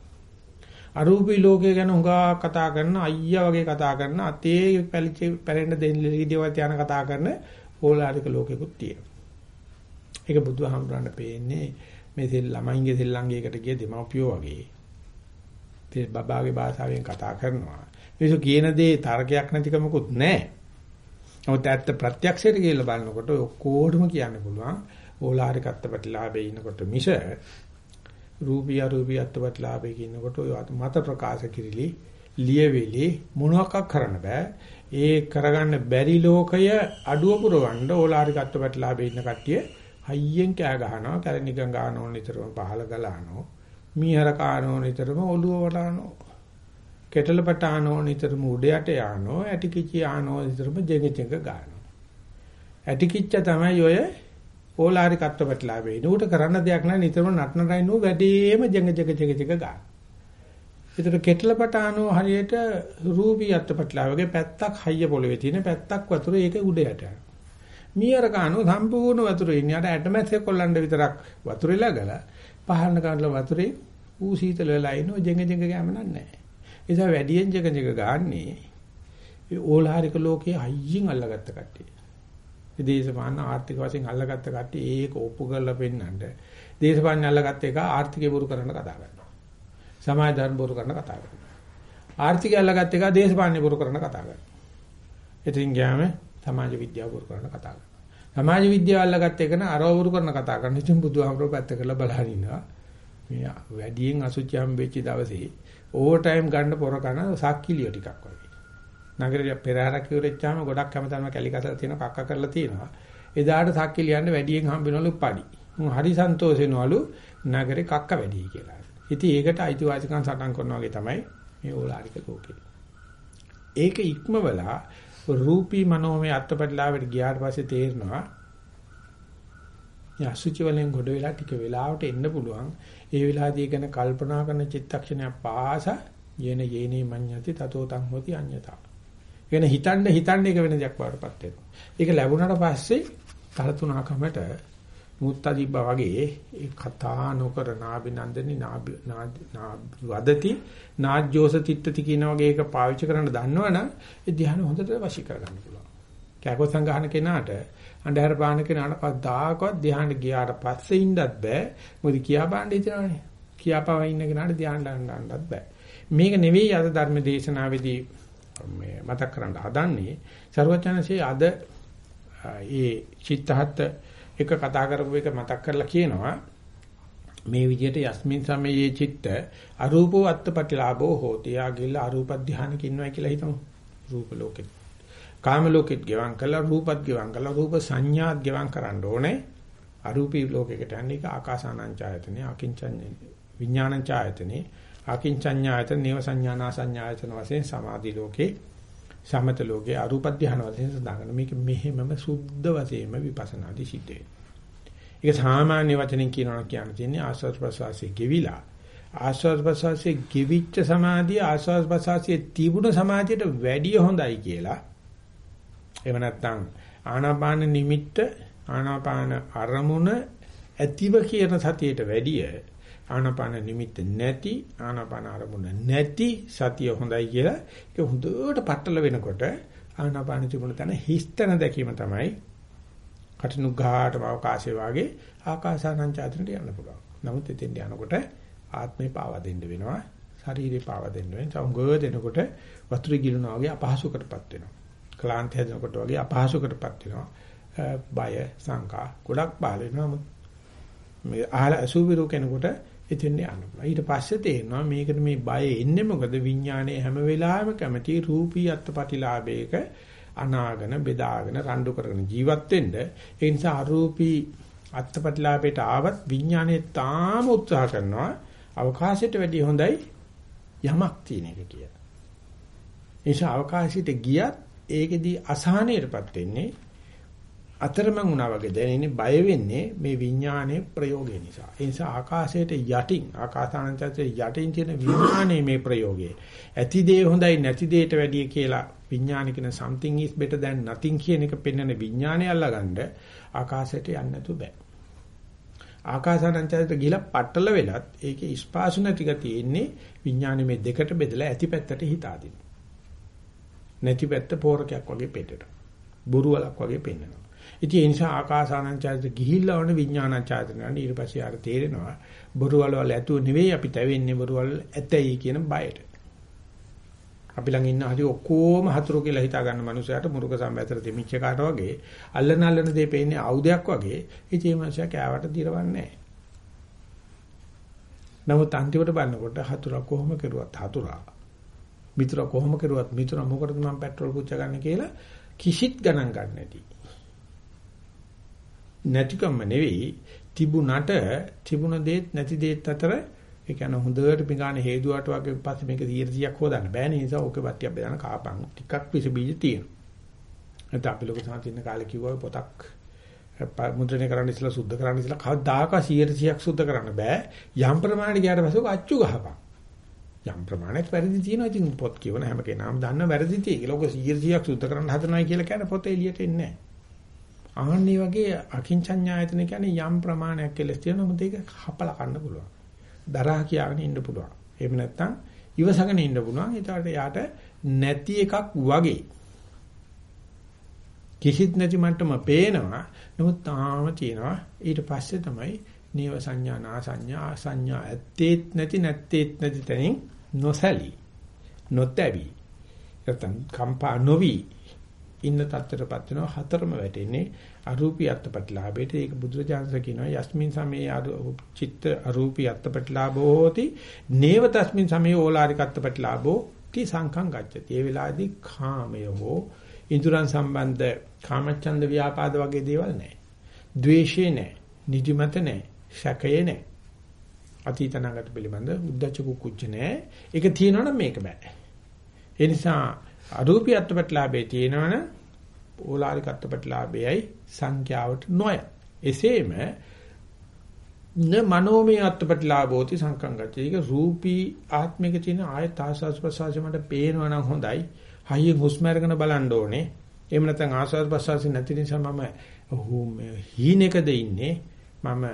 අරූපී ලෝකය ගැන හුඟා කතා කරන අයියා වගේ කතා කරන අතේ පැලිච්ච පැරෙන්න දෙන්නේ දේවල් යන කතා කරන ඕලාරික ලෝකෙකුත් තියෙනවා. ඒක බුදුහාමුදුරන්ට පේන්නේ මේ සෙල් ළමයින්ගේ සෙල්ලංගයකට ගිය දෙමව්පියෝ වගේ. ඒ බබාගේ භාෂාවෙන් කතා කරනවා. මිනිස්සු කියන දේ තර්කයක් නැතිකමකුත් නැහැ. නමුත් ඇත්ත ප්‍රත්‍යක්ෂයට කියලා බලනකොට ඔක්කොටම කියන්න පුළුවන් ඕලාරික අත්පටිලාභේ ඉනකොට මිස රූපී අරූපී අත්පටිලාභේ කියනකොට ඔය මත ප්‍රකාශ කිරිලි ලියවිලි මොනවාක් කරන්න බෑ. ඒ කරගන්න බැරි ලෝකය අඩුව පුරවන්න ඕලාරික අත්පටිලාභේ ඉන්න කට්ටිය හයියෙන් කෑ ගහනවා කැලණිකන් ගන්නෝ නිතරම පහල ගලනවා මීහර කානෝ නිතරම ඔළුව වටානෝ කෙටලපට ආනෝ නිතරම උඩ යට යano ඇටිකිචි ආනෝ නිතරම ජෙග ජෙග ගන්නවා ඇටිකිච්ච තමයි ඔය ඕලාරි කට්ටපටලා වෙන්නේ උට කරන්න දෙයක් නැහැ නිතරම නටන රයිනෝ වැඩිම ජෙග ජෙග ජෙග ජෙග ගන්න. ඒතර කෙටලපට ආනෝ හරියට රූපී අත්පටලා වගේ පැත්තක් හයිය පොළවේ තියෙන පැත්තක් වතුර ඒක උඩ යට යනවා මීයර කානෝ සම්පූර්ණ වතුරේ ඉන්නේ. අර ඇටමැස්සේ කොල්ලන්ඩ විතරක් වතුරේ ලගලා පහළන කාණ්ඩල වතුරේ ඌ සීතල වෙලා ඉනෝ ජෙඟ ජෙඟ ගෑමනක් නැහැ. ඒ නිසා වැඩියෙන් ජෙඟ ජෙඟ ගාන්නේ ඒ ඕලාරික ලෝකයේ හයියෙන් අල්ලගත්ත කට්ටිය. ඒ දේශපාලන ආර්ථික වශයෙන් අල්ලගත්ත කට්ටිය ඒක ඔප්පු කරලා පෙන්නන්න. දේශපාලන අල්ලගත්ත එක ආර්ථිකය බොරු කරන්න කතා කරනවා. සමාජ ධර්ම බොරු කරන්න කතා කරනවා. ආර්ථිකය අල්ලගත්ත එක දේශපාලන බොරු කරන්න කතා කරනවා. ඉතින් ගියාම සමාජ විද්‍යාව පුරු කරන කතා කරනවා. සමාජ විද්‍යාව අල්ලගත්ත එක න අරවුරු කරන කතා කරන ඉතින් බුදුහාමරෝ පැත්ත කරලා බලහන් ඉන්නවා. මේ වැඩියෙන් අසුචි හම්බෙච්ච දවසේ ඕවර් ටයිම් ගන්න පොර කන සක්කිලිය ටිකක් වගේ. නගරේ පෙරහැරක් ඉවරෙච්චාම ගොඩක් හැමතැනම කැලි කසල තියෙන කක්ක කරලා තියෙනවා. එදාට සක්කිලියන්න වැඩියෙන් හම්බෙනවලු පඩි. උන් හරි සන්තෝෂ වෙනවලු නගරේ කක්ක වැඩි කියලා. ඉතින් ඒකට අයිතිවාසිකම් සටන් කරනවා වගේ තමයි මේ ඕලාරික ලෝකේ. ඒක ඉක්මවලා රූපී මනෝමය අත්පත්ලාවට ගියාට පස්සේ තේරෙනවා යසුචි වලින් ගොඩ වෙලා ටික වෙලාවට එන්න පුළුවන් ඒ වෙලාවදී ගැන කල්පනා කරන චිත්තක්ෂණයක් පාස යේන යේනේ මඤ්ඤති තතෝ තං හොති අඤ්ඤතා වෙන හිතන්න හිතන්න එක වෙන දෙයක් වඩපත් වෙනවා ඒක ලැබුණාට පස්සේ තලතුණකමට මුත්තදීබ්බා වගේ ඒ කතා නොකර නාබිනන්දනි වදති නාජ්ජෝස තිට්ඨති කියන වගේ එක පාවිච්චි කරන්න දන්නවනම් ඒ ධ්‍යාන හොඳට වශී කරගන්න පුළුවන්. කෑකොත් සංගහන කෙනාට අන්ධහර පාන කෙනාට කවදාකවත් ධ්‍යාන ගියාට පස්සේ ඉන්නත් බෑ. මොකද කියා බාන්න හිතනවනේ. කියාපව ඉන්න කෙනාට ධ්‍යාන ගන්නත් බෑ. මේක නෙවෙයි අද ධර්ම දේශනාවේදී මේ මතක් කරන්න හදන්නේ. ਸਰවඥාන්සේ අද ඒ චිත්තහත් එක කතා කරපු එක මතක් කරලා කියනවා මේ විදිහට යස්මින් සමයේ චිත්ත අරූපෝ අත්පටිලාභෝ හෝති. යා ගිල්ල අරූප ධානයක ඉන්නවා කියලා හිතමු. රූප ලෝකෙත්. කාම ලෝකෙත් ගෙවම් කළා රූපත් ගෙවම් කළා රූප සංඥාත් ගෙවම් කරන්න ඕනේ. අරූපී ලෝකයකට යන්නේ ආකාසානංචායතනෙ අකින්චඤ්ඤ විඥානංචායතනෙ අකින්චඤ්ඤායතන නේව සංඥානා සංඥායතන වශයෙන් සමාධි ලෝකේ සමත ලෝකේ අරූප ධානය වශයෙන් සඳහන් කරනවා. මේක මෙහෙමම සුද්ධ වශයෙන්ම විපස්සනාදී සිද්ධ වෙනවා. ඒක සාමාන්‍ය වචනෙන් කියනවා කියන්න තියෙන්නේ ආස්වාද ප්‍රසවාසයේ ගෙවිලා ආස්වාද ප්‍රසවාසයේ ගෙවිච්ච සමාධිය ආස්වාද ප්‍රසවාසයේ තිබුණ සමාධියට වැඩිය හොඳයි කියලා. එහෙම නැත්නම් ආනාපාන නිමිත්ත ආනාපාන අරමුණ ඇතිව කියන සතියට වැඩිය ආනාපාන නිමිත්ත නැති ආනාපාන අරමුණ නැති සතිය හොඳයි කියලා ඒක හොඳට පట్టල වෙනකොට ආනාපාන තිබුණ තැන හිස්තන දැකීම තමයි කටනුග්ගාට අවකාශයේ වාගේ ආකාසානංචාතනට යන්න පුළුවන්. නමුත් එතෙන් යනකොට ආත්මේ පාවා දෙන්න වෙනවා. ශරීරේ පාවා දෙන්න වෙනවා. සමුග දෙනකොට වතුර ගිලනවා වගේ අපහසුකටපත් වෙනවා. ක්ලාන්ත හැදෙනකොට වගේ අපහසුකටපත් වෙනවා. බය සංකා ගොඩක් පහල වෙනවා. මේ අහල අසුබිරු කෙනෙකුට එතෙන් යන්න පුළුවන්. ඊට පස්සේ තේරෙනවා මේකට මේ බය එන්නේ මොකද විඥානයේ හැම වෙලාවෙම කැමති රූපී අත්පටිලාභයක අනාගෙන බෙදාගෙන රණ්ඩු කරගෙන ජීවත් වෙන්න ඒ නිසා අරූපී අත්පත්ලාපේට ආවත් විඥානයේ තාම උත්සාහ කරනවා අවකාශයට වැඩිය හොඳයි යමක් තියෙන එක කියලා. ඒ නිසා අවකාශයට ගියත් ඒකෙදී අසහනයටපත් වෙන්නේ අතරමං වුණා වගේ දැනෙන්නේ බය වෙන්නේ මේ විඥානයේ ප්‍රයෝගය නිසා. ඒ නිසා ආකාශයට යටින් ආකාසානංචතේ යටින් තියෙන විඥානයේ මේ ප්‍රයෝගය. ඇති දේ හොඳයි නැති දේට වැඩිය කියලා විඥානිකන something is better than nothing කියන එක පෙන්වන විඥානය අල්ලගන්න ආකාශයට යන්න නැතු බෑ. ආකාසානංචතේ ගිහලා පట్టල වෙලත් ඒකේ ස්පාසු නැති ගතිය එන්නේ විඥානේ මේ දෙකට බෙදලා ඇති පැත්තට හිතා දෙන්න. නැති පැත්ත පෝරකයක් වගේ පෙටට. බුරුවලක් වගේ පෙන්වනවා. ඉතින් ඒ නිසා ආකාසානංචායත ගිහිල්ලා වුණ විඥානංචායත ගන්න ඊට පස්සේ ආර තේරෙනවා බොරුවල වල ඇතුව නෙවෙයි අපි තැවෙන්නේ බොරුවල ඇතයි කියන බයට. අපි ළඟ ඉන්න හරි ඔක්කොම හතුරු කියලා හිතා ගන්න මනුස්සයාට මුරුක සම්බැතර දෙමිච්ච කාට වගේ අල්ලන අල්ලන දේ පේන්නේ ආයුධයක් වගේ ඉතින් මේ මනුස්සයා කෑවට දිරවන්නේ නැහැ. නමුත් අන්තිමට බලනකොට හතුරා කොහොම කරුවත් හතුරා මිතුරා කොහොම කරුවත් මිතුරා මොකටද මම පෙට්‍රල් පුච්ච ගන්න කියලා කිසිත් ගණන් ගන්න නැති. නැතිකම නෙවෙයි තිබුණට තිබුණ දේත් නැති දේත් අතර ඒ කියන්නේ හොඳට පිඟාන හේදුවට වගේ පස්සේ මේක 100ක් හොදන්න බෑනේ නිසා ඕකේ වට්ටියක් බෙදාන කාපන් ටිකක් විස බීජ තියෙනවා. නැත්නම් අපි ලොකු සාන්තින්න කාලේ කිව්වා පොතක් මුද්‍රණය කරන්න ඉස්සලා සුද්ධ කරන්න ඉස්සලා කවදාක 100ක් සුද්ධ කරන්න බෑ. යම් ප්‍රමාණයක් ගියාට පස්සේ ඔක අච්චු ගහපන්. යම් ප්‍රමාණයක් වැරදි තියෙනවා. ඉතින් පොත් කියවන හැම කෙනාම දන්න වැරදි තියෙයි. ඒක ලොක 100ක් සුද්ධ කරන්න හදනවා කියලා කියන්නේ පොත එළියට එන්නේ නැහැ. ආන්නේ වගේ අකින්චඤ්ඤායතන කියන්නේ යම් ප්‍රමාණයක් කෙලස් තියෙනවා මොකද ඒක හපලා කන්න පුළුවන්. දරා කියාගෙන ඉන්න පුළුවන්. එහෙම නැත්නම් ඉවසගෙන ඉන්න පුළුවන්. ඒකට යාට නැති එකක් වගේ. කිසිත් නැති මට්ටම පේනවා. නමුත් තාම තියෙනවා. ඊට පස්සේ තමයි නීව සංඥා නා සංඥා ආසංඥා ඇත්තේත් නැති නැත්තේත් නැති තැනින් නොසැලී නොතැවි නැත්නම් කම්පා නොවි ඉන්න තත්ත්වයටපත් වෙනවා. හතරම වැටෙන්නේ අරූපී අත්පත්ලාභයට ඒක බුදුරජාණන්සේ කියනවා යස්මින් සමේ චිත්ත අරූපී අත්පත්ලාභෝ හෝති නේව තස්මින් සමේ ඕලාරික අත්පත්ලාභෝ ති සංඛං ගච්ඡති. ඒ වෙලාවේදී කාමය හෝ ඉන්ද්‍රයන් සම්බන්ධ කාමච්ඡන්ද ව්‍යාපාද වගේ දේවල් නැහැ. ද්වේෂය නැහැ. නිදිමත නැහැ. ශකය නැහැ. අතීතනාගත පිළිබඳ උද්දච්ච කුච්ච නැහැ ඒක තියෙනවනම් මේක බෑ ඒ නිසා අරූපී අත්පත්ලාභේ තියෙනවනම් ඕලාරික අත්පත්ලාභයයි සංඛ්‍යාවට නොය. එසේම න මනෝමය අත්පත්ලාභෝති සංකංගති. ඒක රූපී ආත්මික තියෙන ආයත ආස්වාස් ප්‍රසවාසය මට පේනවා නම් හොඳයි. හයියෙන් හුස්ම අරගෙන බලන්න ඕනේ. එහෙම නැත්නම් ආස්වාස් ප්‍රසවාසය නැති නිසා මම හීනෙකද ඉන්නේ මම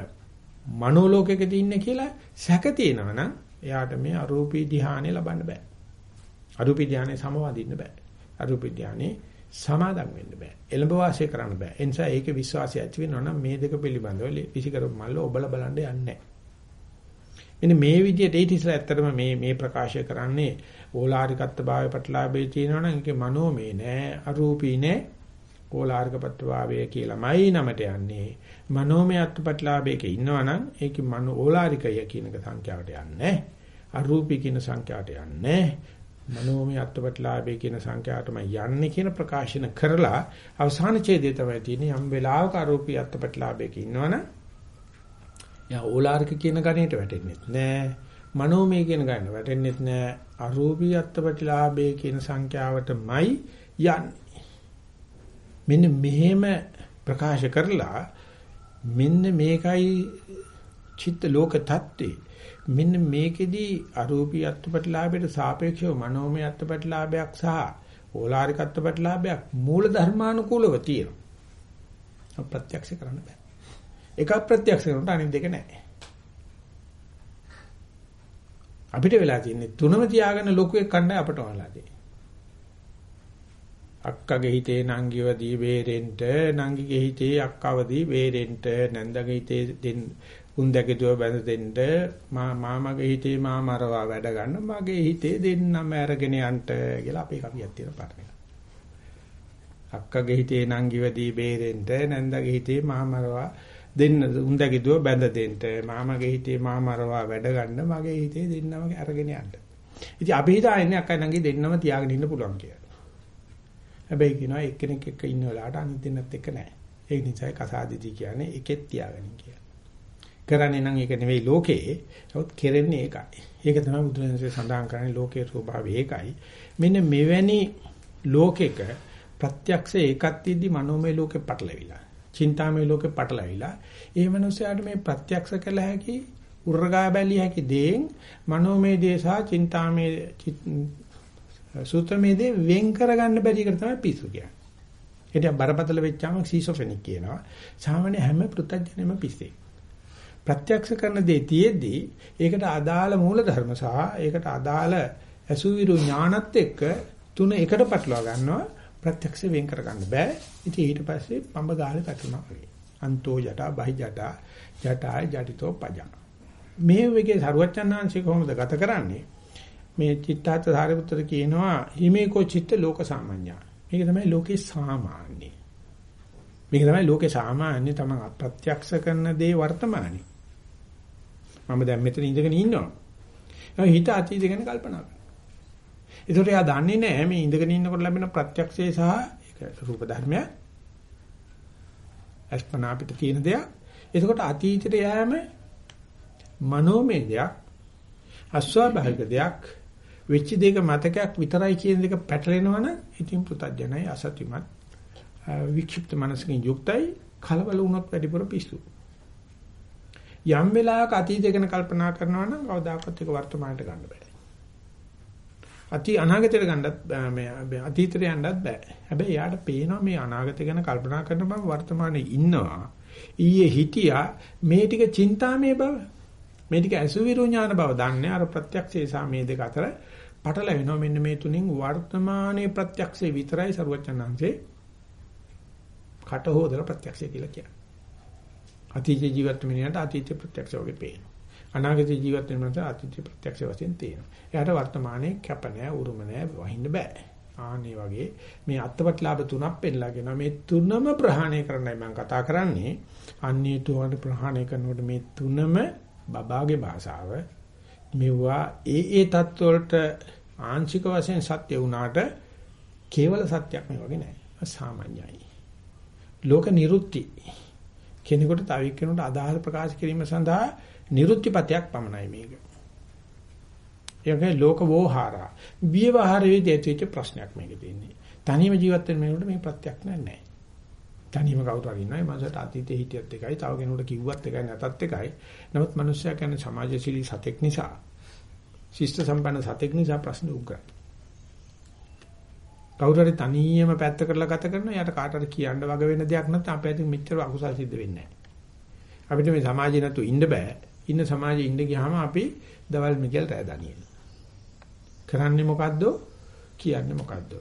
මනෝලෝකයකද ඉන්නේ කියලා සැක තියෙනවා නම් එයාට මේ අරූපී ධානය ලබන්න බෑ. අරූපී ධානය සමවදින්න බෑ. අරූපී ධානයේ සමාදම් වෙන්න බෑ. එළඹ වාසය කරන්න බෑ. ඒ නිසා ඒකේ විශ්වාසය ඇති වෙනවා නම් මේ දෙක පිළිබඳව විසිකරපු මල්ල ඔබල බලන්න යන්නේ මෙන්න මේ විදිහට ඒ ඉතින් ඇත්තටම මේ මේ ප්‍රකාශය කරන්නේ ඕලාරිකත්ව භාවය ප්‍රතිලාභේ තියෙනවා නම් ඒකේ මනෝමේ නෑ අරූපී නෑ ඕලාරික ප්‍රතිභාවය කියලාමයි නමට යන්නේ. මනෝමය අත්පත්ලාභයක ඉන්නවනම් ඒකේ මනෝ ඕලාරිකය කියන සංඛ්‍යාවට යන්නේ. අරූපී කියන සංඛ්‍යාවට යන්නේ. මනෝමය අත්පත්ලාභය කියන සංඛ්‍යාවටම යන්නේ කියන ප්‍රකාශන කරලා අවසාන ඡේදය තමයි තියෙන්නේ යම් වෙලාවක අරූපී අත්පත්ලාභයක ඉන්නවනම් යා ඕලාරික කියන ගණේට වැටෙන්නේ නැහැ මනෝමය කියන ගණන වැටෙන්නේ නැහැ අරූපී අත්පත්ලාභය කියන සංඛ්‍යාවටමයි යන්නේ මෙන්න මෙහෙම ප්‍රකාශ කරලා මෙන්න මේකයි චිත්ත ලෝක தත්ත්වේ මෙන්න මේකෙදී අරූපී අත්පටිලාභයට සාපේක්ෂව මනෝමය අත්පටිලාභයක් සහ ඕලාරික අත්පටිලාභයක් මූල ධර්මානුකූලව තියෙනවා. ප්‍රත්‍යක්ෂ කරන්න බෑ. එකක් ප්‍රත්‍යක්ෂ කරනට අනිත් දෙක නෑ. අපිට වෙලා තියෙන්නේ තුනම තියාගෙන ලොකු එකක් කණ්ඩාය අපට වහලා තියෙන්නේ. අක්කගේ හිතේ නංගිව දී වේරෙන්න නංගිගේ හිතේ අක්කවදී වේරෙන්න නැන්දගේ හිතේ උන් දැකදුව බැඳ දෙන්න මා මාමගේ හිතේ මාමරවා වැඩ ගන්න මගේ හිතේ දෙන්නම අරගෙන යන්න කියලා අපේ කවියක් තියෙන පාඩක. අක්කගේ හිතේ නංගිවදී බේරෙන්න නැන්දගේ හිතේ මාමරවා දෙන්න උන් දැකදුව බැඳ දෙන්න මාමගේ හිතේ මාමරවා වැඩ ගන්න මගේ හිතේ දෙන්නම අරගෙන යන්න. ඉතින් අපි හිතාන්නේ අක්කයි නංගි දෙන්නම තියාගෙන ඉන්න පුළුවන් කියලා. හැබැයි කියනවා එක්කෙනෙක් එක්ක ඉන්න වෙලාවට අනිත් දෙන්නත් එක්ක නැහැ. ඒ නිසායි කසාදිදී කියන්නේ එකෙත් තියාගනින් කියලා. කරන්නේ නම් ඒක නෙවෙයි ලෝකේ. නමුත් කෙරෙන්නේ ඒකයි. ඒක තමයි බුදුරජාණන්සේ සඳහන් කරන්නේ ලෝකේ ස්වභාවය ඒකයි. මෙන්න මෙවැනි ලෝකෙක ප්‍රත්‍යක්ෂ ඒකත් ඉදි මනෝමය ලෝකේ පටලවිලා. චින්තාමය ලෝකේ පටලවිලා. ඒ මනුස්සයාට මේ ප්‍රත්‍යක්ෂ කළ හැකි උර්ගා බැලිය හැකි දේෙන් මනෝමය දේ සහ චින්තාමය සූත්‍රමය දේ වෙන් කරගන්න බැරි එක තමයි පිස්සු කියන්නේ. ඒක බරපතල වෙච්චාම සීසොෆෙනික් කියනවා. සාමාන්‍ය හැම පෘථජ්ජනෙම පිස්සේ. ප්‍රත්‍යක්ෂ කරන දේ තියේදී ඒකට අදාළ මූල ධර්ම සහ ඒකට අදාළ අසුවිරු ඥානත් එක්ක තුන එකට පටලවා ගන්නවා ප්‍රත්‍යක්ෂ වෙන් කර ගන්න බෑ. ඉතින් ඊට පස්සේ පඹ ගාලේ පැටලෙනවා වගේ. අන්තෝ ජටා බහි ජටා ජටාය ජටිතෝ පජා. මේ වෙකේ සරුවච්චන්හන්සේ කොහොමද ගත කරන්නේ? මේ චිත්තාත් සාරිපුත්‍ර කියනවා හිමේකෝ චිත්ත ලෝක සාමාන්‍ය. මේක තමයි ලෝකේ සාමාන්‍ය. මේක තමයි ලෝකේ සාමාන්‍ය තමයි ප්‍රත්‍යක්ෂ කරන දේ වර්තමානයි. මම දැන් මෙතන ඉඳගෙන ඉන්නවා. හිත අතීතය ගැන කල්පනා කරනවා. ඒතකොට එයා දන්නේ නැහැ මේ ඉඳගෙන ඉන්නකොට ලැබෙන ප්‍රත්‍යක්ෂය සහ ඒක රූප ධර්මයක්. අස්පනා අපිට තියෙන දෙයක්. එතකොට අතීතයට යෑම මනෝමය දෙයක්. අස්වාභාවික දෙයක්. වෙච්ච දෙයක මතකයක් විතරයි කියන දෙක පැටලෙනවනම් ඉතින් පුතඥයි අසත්‍යමත් වික්ෂිප්ත මනසකින් යුක්තයි කලබල වුණොත් වැඩිපුර පිස්සු. යම් වෙලාවක අතීතය ගැන කල්පනා කරනවා නම් කවදාකවත් ඒක වර්තමානට ගන්න බෑ. අති අනාගතයට ගන්නත් මේ අතීතයට යන්නත් බෑ. හැබැයි යාට පේනවා මේ අනාගතය ගැන කල්පනා කරන බව වර්තමානයේ ඉන්නවා. ඊයේ හිටියා මේ ටික චින්තාමේ බව. මේ ටික අසුවිරු ඥාන බව දන්නේ අර ප්‍රත්‍යක්ෂේ සහ මේ දෙක අතර පටලැවෙනවා මෙන්න මේ තුنين වර්තමානයේ ප්‍රත්‍යක්ෂේ විතරයි සරුවචනාංශේ කට හොදලා ප්‍රත්‍යක්ෂය කියලා කියන්නේ. අතීත ජීවිත මිනිහට අතීත ප්‍රත්‍යක්ෂය වගේ පේනවා. අනාගත ජීවිත මිනිහට අතීත ප්‍රත්‍යක්ෂය වශයෙන් තේරෙනවා. එයාට වර්තමානයේ කැප නැහැ, උරුම නැහැ, වහින්න බෑ. ආනේ වගේ මේ අත්පත්ලාභ තුනක් පෙන්නලාගෙන මේ තුනම ප්‍රහාණය කරන්නයි මම කතා කරන්නේ. අන්නේ තුනට ප්‍රහාණය කරනකොට මේ තුනම බබාගේ භාෂාව මෙවුවා ඒ ඒ தත්වලට ආංශික වශයෙන් සත්‍ය වුණාට කේවල සත්‍යක් මේ වගේ නෑ. සාමාන්‍යයි. ලෝක නිරුක්ති කෙනෙකුට තව එක්කෙනෙකුට අදාළ ප්‍රකාශ කිරීම සඳහා නිරුත්තිපතයක් පමණයි මේක. ඒකේ ලෝක වෝහාරා. විවහාරයේ දෙවිච්ච ප්‍රශ්නයක් මේකේ තියෙන්නේ. තනියම ජීවත් වෙන කෙනෙකුට මේ ප්‍රත්‍යක් නැහැ. තනියම කවුරු හරි ඉන්නයි මනසට අතීතේ හිටියත් එකයි, තව කෙනෙකුට කිව්වත් එකයි නැතත් එකයි. නමුත් මිනිස්සයා කියන්නේ සමාජශීලී සතෙක් නිසා, ශිෂ්ට සම්පන්න සතෙක් නිසා ප්‍රශ්න උග්‍රයි. කවුරු හරි තනියම පැත්ත කරලා ගත කරනවා. යාට කාට හරි කියන්න වග වෙන දෙයක් නැත්නම් අපේ අතින් මෙච්චර අකුසල් සිද්ධ වෙන්නේ නැහැ. අපිට මේ සමාජේ නැතු ඉන්න බෑ. ඉන්න සමාජේ ඉන්න ගියාම අපි දවල් මිගෙල් රෑ දනියෙන. කරන්නේ මොකද්ද? කියන්නේ මොකද්ද?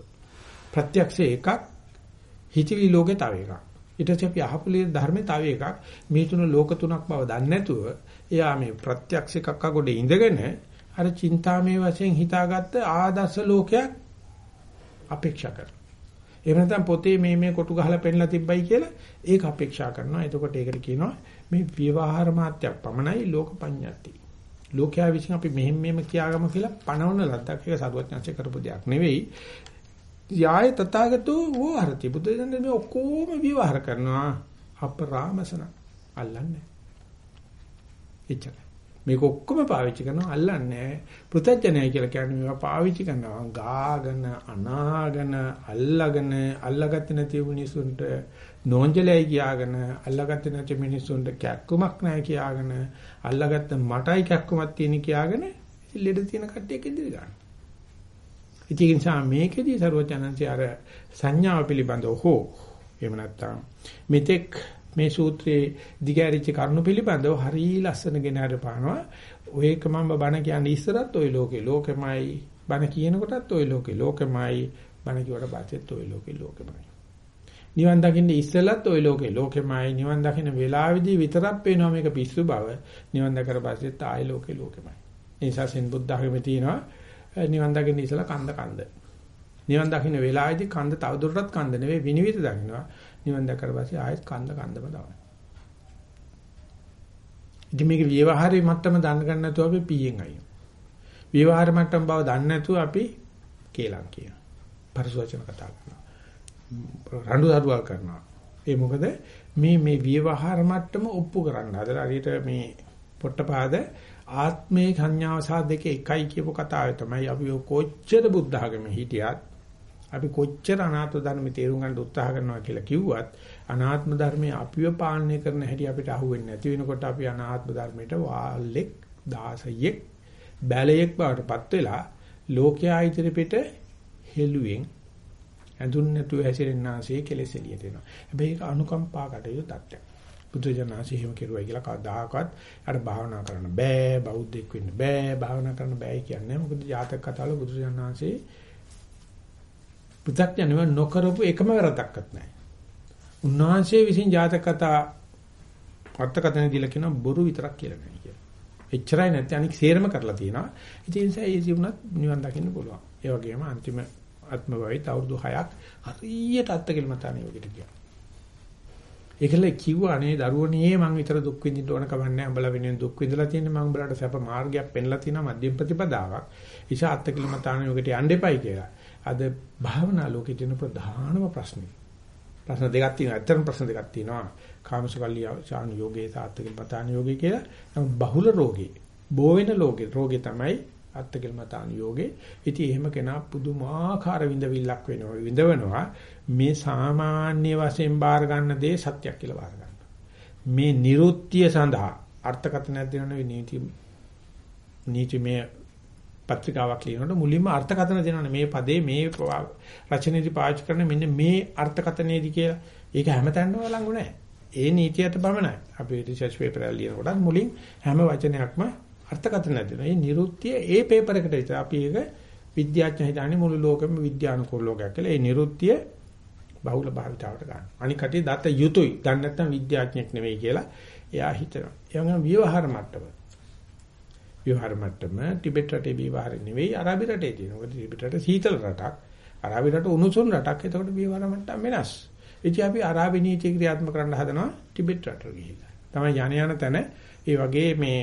ප්‍රත්‍යක්ෂ එකක් හිතවිලි ලෝකේ තව එකක්. ඊට පස්සේ අපි අහපුලේ ධර්මේ තව එකක්. මේ තුන ලෝක තුනක් බව දන්නේ නැතුව එයා මේ ප්‍රත්‍යක්ෂ එකක් අගොඩේ ඉඳගෙන අර චින්තාමේ වශයෙන් හිතාගත්ත ආදර්ශ ලෝකයක් අපේක්ෂා කරනවා. එහෙම නැත්නම් පොතේ මේ මේ කොටු ගහලා පෙන්නලා තිබ්බයි කියලා ඒක අපේක්ෂා කරනවා. එතකොට ඒකට කියනවා මේ ව්‍යවහාර මාත්‍යක් පමණයි ලෝක පඤ්ඤාති. ලෝකයා විසින් අපි මෙහෙම මෙහෙම කියාගම කියලා පණවන ලද්දක් ඒක සරුවත්ඥාචේ කරපු දෙයක් නෙවෙයි. යාය තථාගතෝ වෝහරති. බුදු දහමේ මේ ඔක්කොම විවහාර කරනවා අපරාමසන අල්ලන්නේ. එච්චරයි. මේක ඔක්කොම පාවිච්චි කරනවා අල්ලන්නේ පෘථජ්ජනය කියලා කියන්නේ මේවා පාවිච්චි කරනවා ගාගෙන අනාගෙන අල්ලගෙන අල්ලගත්තේ නැති මිනිසුන්ට නෝන්ජලයි කියාගෙන අල්ලගත්තේ නැති මිනිසුන්ට කැක්කුමක් නැහැ කියාගෙන අල්ලගත්ත මටයි කැක්කුමක් තියෙන කියාගෙන ලෙඩ තියෙන කට්ටියක් ඉදිරි ගන්න. ඉතින් ඒ නිසා මේකෙදී සරුවචනන්සේ අර සංඥාව පිළිබඳව හෝ එහෙම නැත්නම් මෙතෙක් මේ සූත්‍රයේ දිගෑරිච්ච කරුණු පිළිබඳව හරි ලස්සනගෙන හරි පානවා. ඔයක මම බණ කියන්නේ ඉස්සරත් ওই ලෝකේ ලෝකෙමයි බණ කියන කොටත් ওই ලෝකේ ලෝකෙමයි බණ කියවට පස්සෙත් ওই ලෝකේ ලෝකෙමයි. නිවන් දකින්න ඉස්සෙල්ලත් ওই ලෝකේ ලෝකෙමයි නිවන් දකින්න වේලාවේදී විතරක් පේනවා මේක පිස්සු බව. නිවන් දැකලා පස්සෙත් ආය ලෝකේ ලෝකෙමයි. ඒ නිසා සෙන් බුද්ධ ධර්මයේ තියෙනවා නිවන් දකින්න ඉස්සලා කන්ද කන්ද. නිවන් දකින්න වෙලාවේදී කන්ද තවදුරටත් කන්ද නෙවෙයි විනිවිද දකින්නවා. නිවන් දැක්කට පස්සේ ආයෙත් කන්ද කන්දම තමයි. ඉතින් මේක ව්‍යවහාරයේ මට්ටම දන්න ගන්න නැතුව අපි පීයෙන් අයින්. ව්‍යවහාර මට්ටම බව දන්නේ නැතුව අපි කේලම් කියනවා. පරිසවචන කතා කරනවා. රණ්ඩු දරුවල් කරනවා. ඒ මොකද මේ මේ විවහාර මට්ටම ඔප්පු කරන්න හදලා හරියට මේ පොට්ටපාද ආත්මේ සංඥාව සහ දෙක එකයි කියපු කතාවේ තමයි අපි කොච්චර බුද්ධ ආගමේ හිටියත් අපි කොච්චර අනාත්ම ධර්මයේ තේරුම් ගන්න උත්සාහ කරනවා කියලා කිව්වත් අනාත්ම ධර්මයේ අපිව පාලනය කරන හැටි අපිට අහුවෙන්නේ නැති වෙනකොට අපි අනාත්ම ධර්මයට වාල්ලෙක් 16ක් බැලයෙක් බවටපත් වෙලා ලෝකයා ඉදිරි පිට හෙළුවෙන් ඇඳුන් නැතුව හැසිරෙන්නාසේ කෙලෙස් එළියට එනවා. හැබැයි ඒක අනුකම්පා කටයුතු තත්ත්වයක්. බුදුජානනාංශය එහෙම කෙරුවයි කියලා කවදාහක්වත් අර භාවනා කරන්න බෑ බෞද්ධෙක් වෙන්න බෑ භාවනා කරන්න බෑ කියන්නේ මොකද ජාතක කතාවල බුදුජානනාංශේ පු탁ඥනව නොකරපු එකම වැරද්දක්වත් නැහැ. උන්වහන්සේ විසින් ජාතක කතා අර්ථකථන දීලා කියන බොරු විතරක් කියලා නෑ කියලා. එච්චරයි නැත්නම් අනික සේරම කරලා තියෙනවා. ඒ නිසා ඒ ජීවුණත් නිවන් දකින්න පුළුවන්. ඒ වගේම අන්තිම ආත්ම භවයේ අවුරුදු 6ක් හරියට අත්කලමතානේ වගේ ගියා. ඒකල කිව්වා අනේ දරුවනේ මං විතර දුක් විඳින්න ඕන කවන්නේ උඹලා වෙනුවෙන් දුක් විඳලා තියෙන්නේ මං උඹලාට සැප මාර්ගයක් පෙන්ලා තියෙනවා මධ්‍යම ප්‍රතිපදාවක්. ඉෂා අත්කලමතානේ වගේට යන්න එපයි කියලා. අද භාවනා ලෝකේ තියෙන ප්‍රධානම ප්‍රශ්නේ. ප්‍රශ්න දෙකක් තියෙනවා. ඇත්තටම ප්‍රශ්න දෙකක් තියෙනවා. කාමසුකල්ලිය ශාන යෝගේ සාත්තිකල්මතාන යෝගේ කියලා. නමුත් බහුල රෝගේ. බෝ වෙන ලෝකේ රෝගේ තමයි අත්තකල් මතාන යෝගේ. ඉතින් එහෙම කෙනා පුදුමාකාර විඳවිල්ලක් වෙනවා. විඳවනවා මේ සාමාන්‍ය වශයෙන් බාර ගන්න දේ සත්‍යයක් කියලා බාර ගන්නවා. මේ නිරුත්‍ය සඳහා අර්ථකථනයක් දෙනවනේ නීති නීතිමය පත්‍රිකාවක් ලියනකොට මුලින්ම අර්ථකථන දෙනවනේ මේ පදේ මේ රචනෙදි පාවිච්චි කරන මෙන්න මේ අර්ථකථනයේදී කියලා. ඒක හැමතැනම ලඟු නැහැ. ඒ නීතියට පමණයි. අපි රිසර්ච් පේපර් එක ලියනකොට මුලින් හැම වචනයක්ම අර්ථකථන දෙනවා. මේ නිරුත්තිය ඒ පේපර් එකට විතර අපි ඒක විද්‍යාඥ හිතන්නේ මුළු ලෝකෙම විද්‍යානුකූල ලෝකයක් කියලා. ඒ නිරුත්තිය බහුල භාවිතාවට ගන්න. අනික කටේ දත යුතුයි. දැන් නැත්තම් විද්‍යාඥයෙක් නෙවෙයි කියලා එයා හිතනවා. ඒ වගේම ව්‍යවහාර මට්ටම. ව්‍යවහාර මට්ටම ටිබෙට් රටේ ව්‍යවහාර නෙවෙයි අරාබි රටේ තියෙන. මොකද ටිබෙට් රට සීතල රටක්. අරාබි රට උණුසුම් රටක්. එතකොට ව්‍යවහාර මට්ටම වෙනස්. ඉතින් අපි අරාබි නීතිය ක්‍රියාත්මක කරන්න හදනවා ටිබෙට් රටට ගිහිල්ලා. තමයි යණ යන තැන ඒ වගේ මේ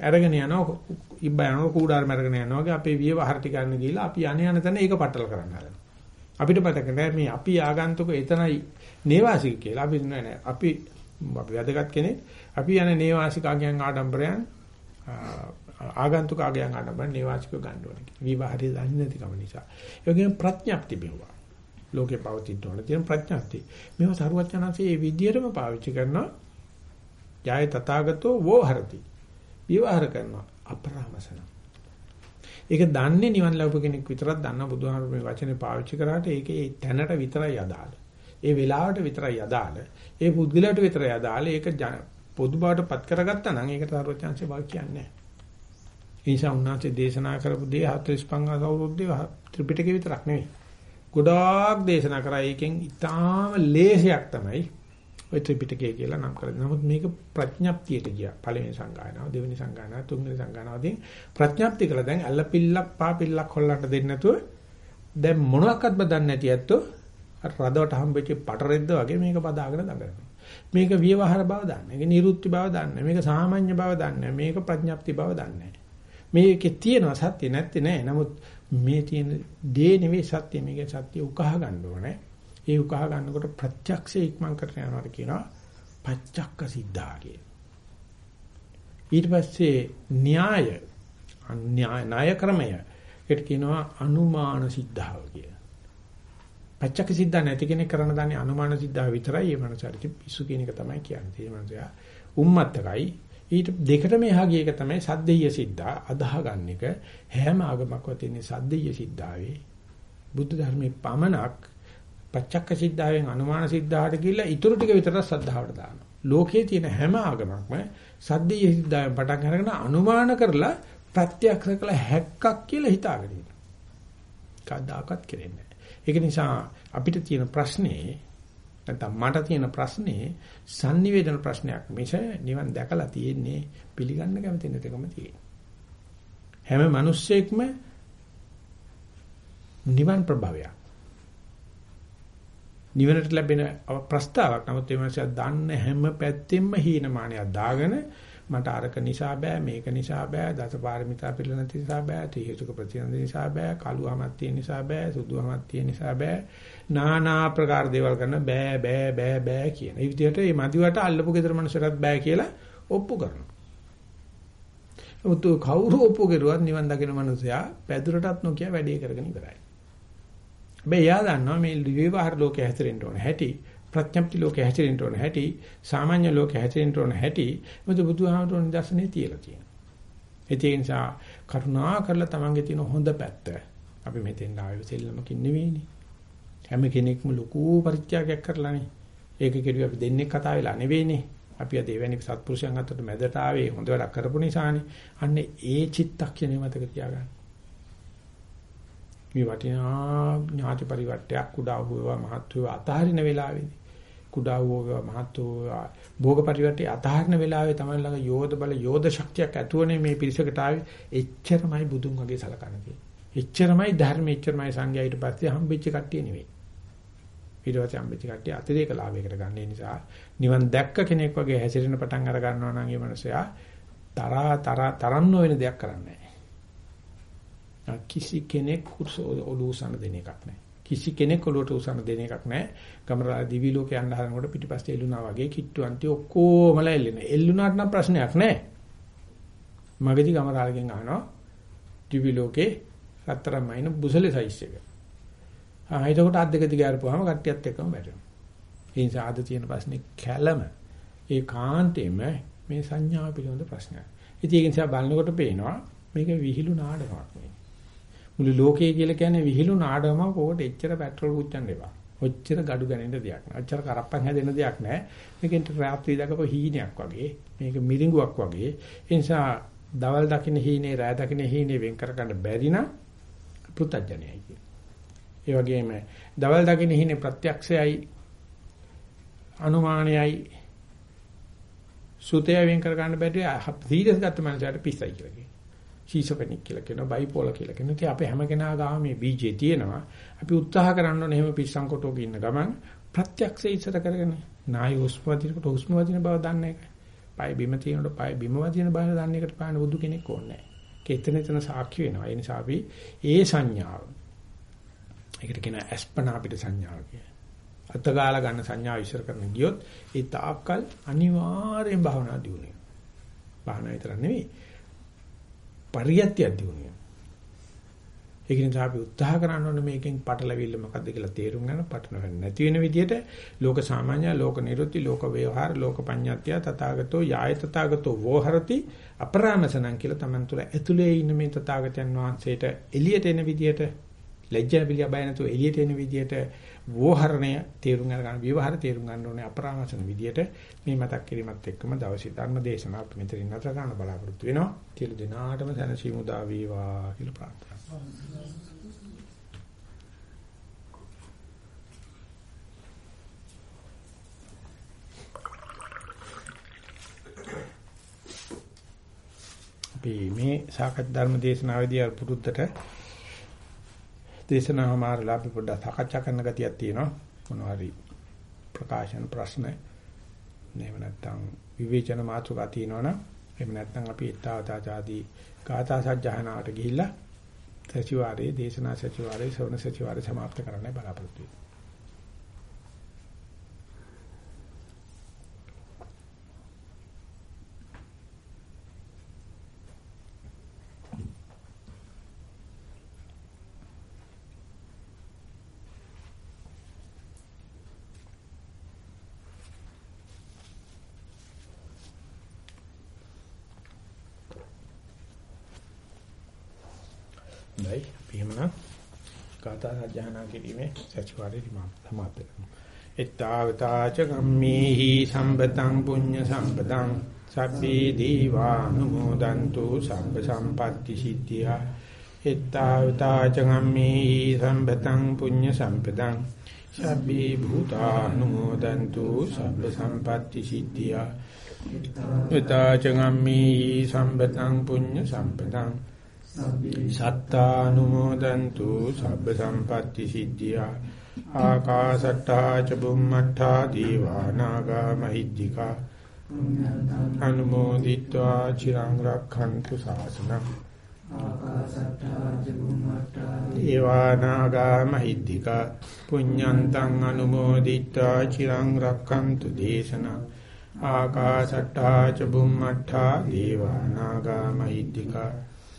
අරගෙන යනවා ඉබ්බ යනවා කූඩාරම අරගෙන යනවා වගේ අපේ වියවහර ටික ගන්න ගිහිල්ලා අපි යණ යන තැන ඒක පටල කරන්න හදනවා. අපිට මතක නැහැ මේ අපි ආගන්තුක එතනයි නේවාසික කියලා. අපි නෑ අපි අපි වැදගත් කෙනෙක්. අපි යන නේවාසිකාගයන් ආඩම්බරයන් ආගන්තුක ආගයන් ආඩම්බරයන් නේවාසිකව ගන්න ඕනේ. විවාහය දන්නේ නැතිකම නිසා. ඒ වගේම ප්‍රඥප්ති බෙවුවා. ලෝකේ පවතින තොන තියෙන ප්‍රඥප්ති. මේව සරුවචනanse මේ විදියටම පාවිච්චි කරනවා. ජය තථාගතෝ වෝහරති. විවහාර කරනවා අපරාමසන. ඒක දන්නේ නිවන් ලැබු කෙනෙක් විතරක් දන්න බුදුහාමුදුරු මේ වචනේ පාවිච්චි කරාට ඒකේ තැනට විතරයි අදාළ. ඒ වෙලාවට විතරයි අදාළ. ඒ පුද්ගලයාට විතරයි අදාළ. ඒක පොදු බවට පත් කරගත්තා නම් ඒකට සර්වඥාන්සේ වාක් කියන්නේ නැහැ. ඒ නිසා උන්වහන්සේ දේශනා කරපු දේ 45 අවුරුද්දේ ත්‍රිපිටකේ විතරක් නෙවෙයි. ගොඩාක් දේශනා කරා. ඒකෙන් ඊටාම ලේසියක් තමයි ඔය ත්‍රිපිටකය කියලා නම් කරලා. නමුත් මේක ප්‍රඥප්තියට ගියා. පළවෙනි සංගායනාව, දෙවෙනි සංගායනාව, තුන්වෙනි සංගායනාවදී ප්‍රඥප්තිය කළා. දැන් ඇල්ලපිල්ලක් පාපිල්ලක් හොල්ලන්න දෙන්නේ නැතුව දැන් මොනවාක්වත් බදන්නේ නැති ඇත්තෝ අර රදවට හම්බෙච්ච පටරෙද්ද වගේ මේක බදාගෙන දඟලනවා. මේක විවහාර බව දන්නේ. මේක නිරුත්ති බව දන්නේ. මේක සාමාන්‍ය බව දන්නේ. මේක ප්‍රඥප්ති බව දන්නේ. මේකේ තියෙනවා සත්‍ය නැත්තේ නෑ. නමුත් මේ තියෙන දේ නෙවෙයි සත්‍ය. මේකේ සත්‍ය උකහා ගන්න ඕනේ. ඒ උකහා ගන්නකොට ප්‍රත්‍යක්ෂ ඉක්මන් කරගෙන යනවාට කියනවා පච්චක්ක සිද්ධා කියලා. ඊට පස්සේ න්‍යාය න්‍යාය ණය ක්‍රමය ඒකට කියනවා අනුමාන සිද්ධාව කියලා. පච්චක්ක සිද්ධා නැති කෙනෙක් කරන දන්නේ අනුමාන සිද්ධාව විතරයි. ඒ මනසට පිස්සු කියන එක තමයි කියන්නේ. ඒ මනසයා උම්මත්තකයි ඊට දෙකටම එහා ගිය එක තමයි සද්දේය සිද්ධා අදාහ ගන්න එක හැම ආගමක්ව තියෙන සද්දේය සිද්ධාවේ බුද්ධ ධර්මයේ පමණක් පච්චක්ක සිද්ධාවෙන් අනුමාන සිද්ධාට ගිහිල්ලා ඊටු ටික විතරක් සද්ධාවට දානවා. ලෝකයේ තියෙන හැම ආගමක්ම සද්දීය සිද්ධාවෙන් පටන් අරගෙන අනුමාන කරලා ප්‍රත්‍යක්ෂ කළ හැක්කක් කියලා හිතාගෙන ඉන්නවා. කවදාකවත් කෙරෙන්නේ නැහැ. ඒක නිසා අපිට තියෙන ප්‍රශ්නේ නැත්නම් මට තියෙන ප්‍රශ්නේ sannivedana ප්‍රශ්නයක් මිස නිවන් දැකලා තියෙන්නේ පිළිගන්න කැමති නැතිකම තියෙන්නේ. හැම මිනිස්සෙක්ම නිවන් ප්‍රභවයක්. නිවනට ලැබෙන ප්‍රස්තාවක්. නමුත් ඒ මාසය දන්න හැම පැත්තෙම හීනමානයක් දාගෙන මට අරක නිසා බෑ මේක නිසා බෑ දසපාරමිතා පිළිවෙල නැති නිසා බෑ ත්‍රි හේතුක ප්‍රතිනන්ද නිසා බෑ කළුවමක් තියෙන නිසා බෑ සුදුවමක් තියෙන නිසා බෑ নানা ආකාර දේවල් කරන බෑ බෑ බෑ බෑ කියන. ඒ විදිහට මේ මදිවට අල්ලපු gedara මනුස්සයරත් බෑ කියලා ඔප්පු කරනවා. උතු කවුරු ඔප්පු කරුවත් නිවන් දකින මනුස්සයා පැදුරටත් නොකිය වැඩේ කරගෙන ඉවරයි. හැබැයි එයා දන්නවා මේ විවහාර ලෝකයේ හැසිරෙන්න ඕන හැටි ප්‍රඥප්ති ලෝකේ හැසිරෙන්න ඕන හැටි සාමාන්‍ය ලෝකේ හැසිරෙන්න ඕන හැටි මොකද බුදුහාමුදුරන් නිදර්ශනේ තියලා තියෙනවා. ඒ නිසා කරුණා කරලා තමන්ගේ තියෙන හොඳ පැත්ත අපි මෙතෙන් ආවේ සෙල්ලමකින් නෙවෙයිනේ. හැම කෙනෙක්ම ලොකු පරිත්‍යාගයක් කරලානේ ඒක කෙරුවේ අපි දෙන්නේ කතා වෙලා නෙවෙයිනේ. අපි අද එවැනි සත්පුරුෂයන් අතරට මැදට ආවේ හොඳ වැඩක් කරපු නිසානේ. අන්නේ ඒ චිත්තක්ෂණය මතක තියාගන්න. මේ වටිනා ඥාති පරිවර්තයක් කුඩා වූවා මහත් වූවා අතහරින වෙලාවේදී කුඩා වූවා මහත් වූවා භෝග පරිවර්තය අතහරින වෙලාවේ තමයි ළඟ යෝධ බල යෝධ ශක්තියක් ඇතුවනේ මේ පිරිසකට ආවේ එච්චරමයි බුදුන් වගේ සලකන්නේ. එච්චරමයි ධර්මෙ එච්චරමයි සංඝයා ඊට පස්සේ හම්බෙච්ච කට්ටිය නෙවෙයි. ඊට පස්සේ හම්බෙච්ච කට්ටිය අතිරේක ලාභයකට ගන්න නිසා නිවන් දැක්ක කෙනෙක් වගේ හැසිරෙන පටන් අර ගන්නවා නම් ඒ මනුස්සයා තරහ තරහ තරන්න වෙන දෙයක් කරන්නේ කිසි කෙනෙක් ඔලුව උසන දෙන එකක් නැහැ. කිසි කෙනෙක් ඔලුවට උසන දෙන එකක් නැහැ. ගමරා දිවි ලෝකේ යන්න හදනකොට පිටිපස්සේ එල්ලුනා වගේ කිට්ටු අන්ති ඔක්කොමලා එල්ලෙන. එල්ලුනාට නම් ප්‍රශ්නයක් නැහැ. මගදී ගමරාලගෙන් අහනවා දිවි ලෝකේ රත්තරන් මයින් බුසලේ සයිස් එක. ආ එතකොට අත් දෙක දිග අරපුවාම කට්ටියත් එක්කම වැටෙනවා. ඒ නිසා අද තියෙන ප්‍රශ්නේ කැළම ඒ කාන්තේම මේ සංඥා පිළිබඳ ප්‍රශ්නයක්. ඉතින් ඒක නිසා බලනකොට පේනවා මේක විහිළු නාඩගමක් නෙවෙයි. මුළු ලෝකයේ කියලා කියන්නේ විහිළු නාඩගමක් ඕකට එච්චර පෙට්‍රල් පුච්චන්න එපා. ඔච්චර gadu ගනින්න දෙයක් නෑ. ඔච්චර කරප්පන් හැදෙන දෙයක් නෑ. මේකෙන් රාත්‍රී දකපු හීනයක් වගේ. මේක මිරිඟුවක් වගේ. ඒ නිසා දවල් දකින්න හීනේ රාය දකින්න හීනේ වෙන් කර ගන්න බැරි නම් පෘතජ්ජනයයි කියන්නේ. ඒ වගේම දවල් දකින්න හීනේ ප්‍රත්‍යක්ෂයයි අනුමානයයි සුතය වෙන් කර ගන්න බැරි සීරියස් ගත්ත මනසට පිස්සයි කියලා කියනවා. ෂීසොෆෙනික් කියලා කියනවා බයිපෝලර් කියලා කියනවා. ඉතින් අපි හැම කෙනා ගාම මේ බීජේ තියෙනවා. අපි උත්සාහ කරන්න ඕනේ එහෙම පිස්සන් කොටෝක ඉන්න ගමන් ප්‍රත්‍යක්ෂ ඉස්සර කරගෙන නාය හුස්ම වදිනකොට හුස්ම වදින බව දන්න එක. පය බිම තියෙනකොට පය බිම වදින බව දන්න එකට පාන බුදු කෙනෙක් ඕනේ නැහැ. කේතන එතන සාක්ෂි වෙනවා. ඒ නිසා අපි ඒ සංඥාව ඒකට කියන අස්පනා අපිට සංඥාව කියන්නේ. අතගාලා ගන්න සංඥාව ඉස්සර කරන ගියොත් ඒ තාක්කල් අනිවාර්යෙන් භාවනා දියුනේ. භාවනා විතර නෙවෙයි පරියත්තියක් දිනුනේ. ඒක නිසා අපි උත්සාහ කරන්න ඕනේ මේකෙන් පටලවිල්ල මොකද්ද කියලා තේරුම් ගන්න පටලවෙන්නේ නැති වෙන විදිහට ලෝක සාමාන්‍ය ලෝක නිරුත්ති ලෝක ව්‍යවහාර ලෝක පඤ්ඤාත්‍ය තථාගතෝ යාය තථාගතෝ වෝහරති අපරාමසනං කියලා Taman තුල ඇතුලේ ඉන්න මේ තථාගතයන් වහන්සේට එළියට එන විදිහට ලැජ්ජා පිළිය බය නැතුව එළියට එන විදිහට වෝහරණය තේරුම් ගන්න විවහාර තේරුම් ගන්න ඕනේ අපරාමසන විදියට මේ මතක් කිරීමත් එක්කම දවසේ ධර්ම දේශනාව අපි මෙතනින් නැතර ගන්න බලාපොරොත්තු වෙනවා. සියලු දෙනාටම සැනසීම උදා වේවා කියලා ප්‍රාර්ථනා අපි මේ සාකච්ඡා ධර්ම දේශනාවේදී අර පුරුද්දට දේශනාව මාරලා අපි පොඩ්ඩක් සාකච්ඡා කරන්න ගතියක් තියෙනවා. මොනවා හරි ප්‍රකාශන ප්‍රශ්න එහෙම නැත්නම් විවේචන මාතෘකා තියෙනවනම් එහෙම නැත්නම් අපි ඊතාවතාචාදී ගාථා සජ්ජහනාවට ගිහිල්ලා සතිವಾರයේ දේශනා සතිವಾರයේ සවන සතිವಾරයේ સમાપ્ત කරන්න බලාපොරොත්තු වෙනවා. ගාථා සජ්ජහනා කිරීමේ සතිವಾರේ සමාප්ත කරමු. එත්තාවතාච ගම්මේහි සම්පතං පුඤ්ඤ සම්පතං සබ්බේ දීවානුමෝදන්තු සබ්බ සම්පatti සිද්ධියා එත්තාවතාච ගම්මේහි සම්පතං පුඤ්ඤ සම්පතං සබ්බේ භූතානුමෝදන්තු සබ්බ සම්පatti සිද්ධියා එත්තාච ගම්මේහි සම්පතං පුඤ්ඤ සම්පතං සත්තානුමෝදන්තු සබ්බ සම්පatti සිද්ධියා. ආකාසට්ටා ච බුම්මට්ටා දීවානාගා මහිද්దికා. අනුමෝදිත්වා චිරං රක්ඛන්තු ශාසනං ආකාසට්ටා ච බුම්මට්ටා දීවානාගා මහිද්దికා. පුඤ්ඤන්තං අනුමෝදිත්වා චිරං රක්ඛන්තු දේශනං. ආකාසට්ටා ච බුම්මට්ටා දීවානාගා මහිද්దికා.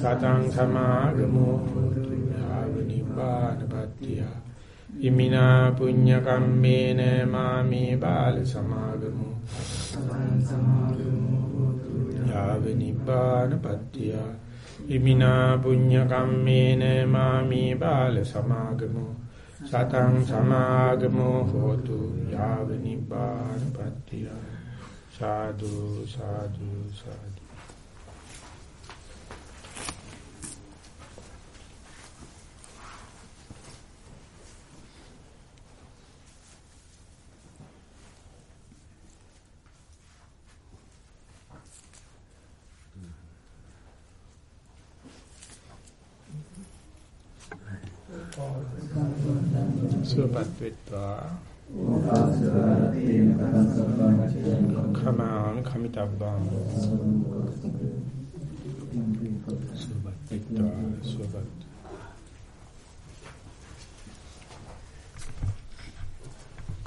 සතං සමාගමෝ හෝතු යාව නිපානපත්තිය හිමිනා පුඤ්ඤ කම්මේන මාමේ බාල සමාගමෝ. සතං සමාගමෝ යාව නිබ්බාන පත්‍තිය ඉමිනා පුඤ්ඤ කම්මේන මාමි බාල සමාගමෝ. සතං සමාගමෝ හෝතු. යාව නිබ්බාන පත්‍තිය සාදු සාදු සාදු. සුවපත් වෙත්වා. කමාන් කමිතබ්බාන් සුවපත් වෙත්වා. සුවපත්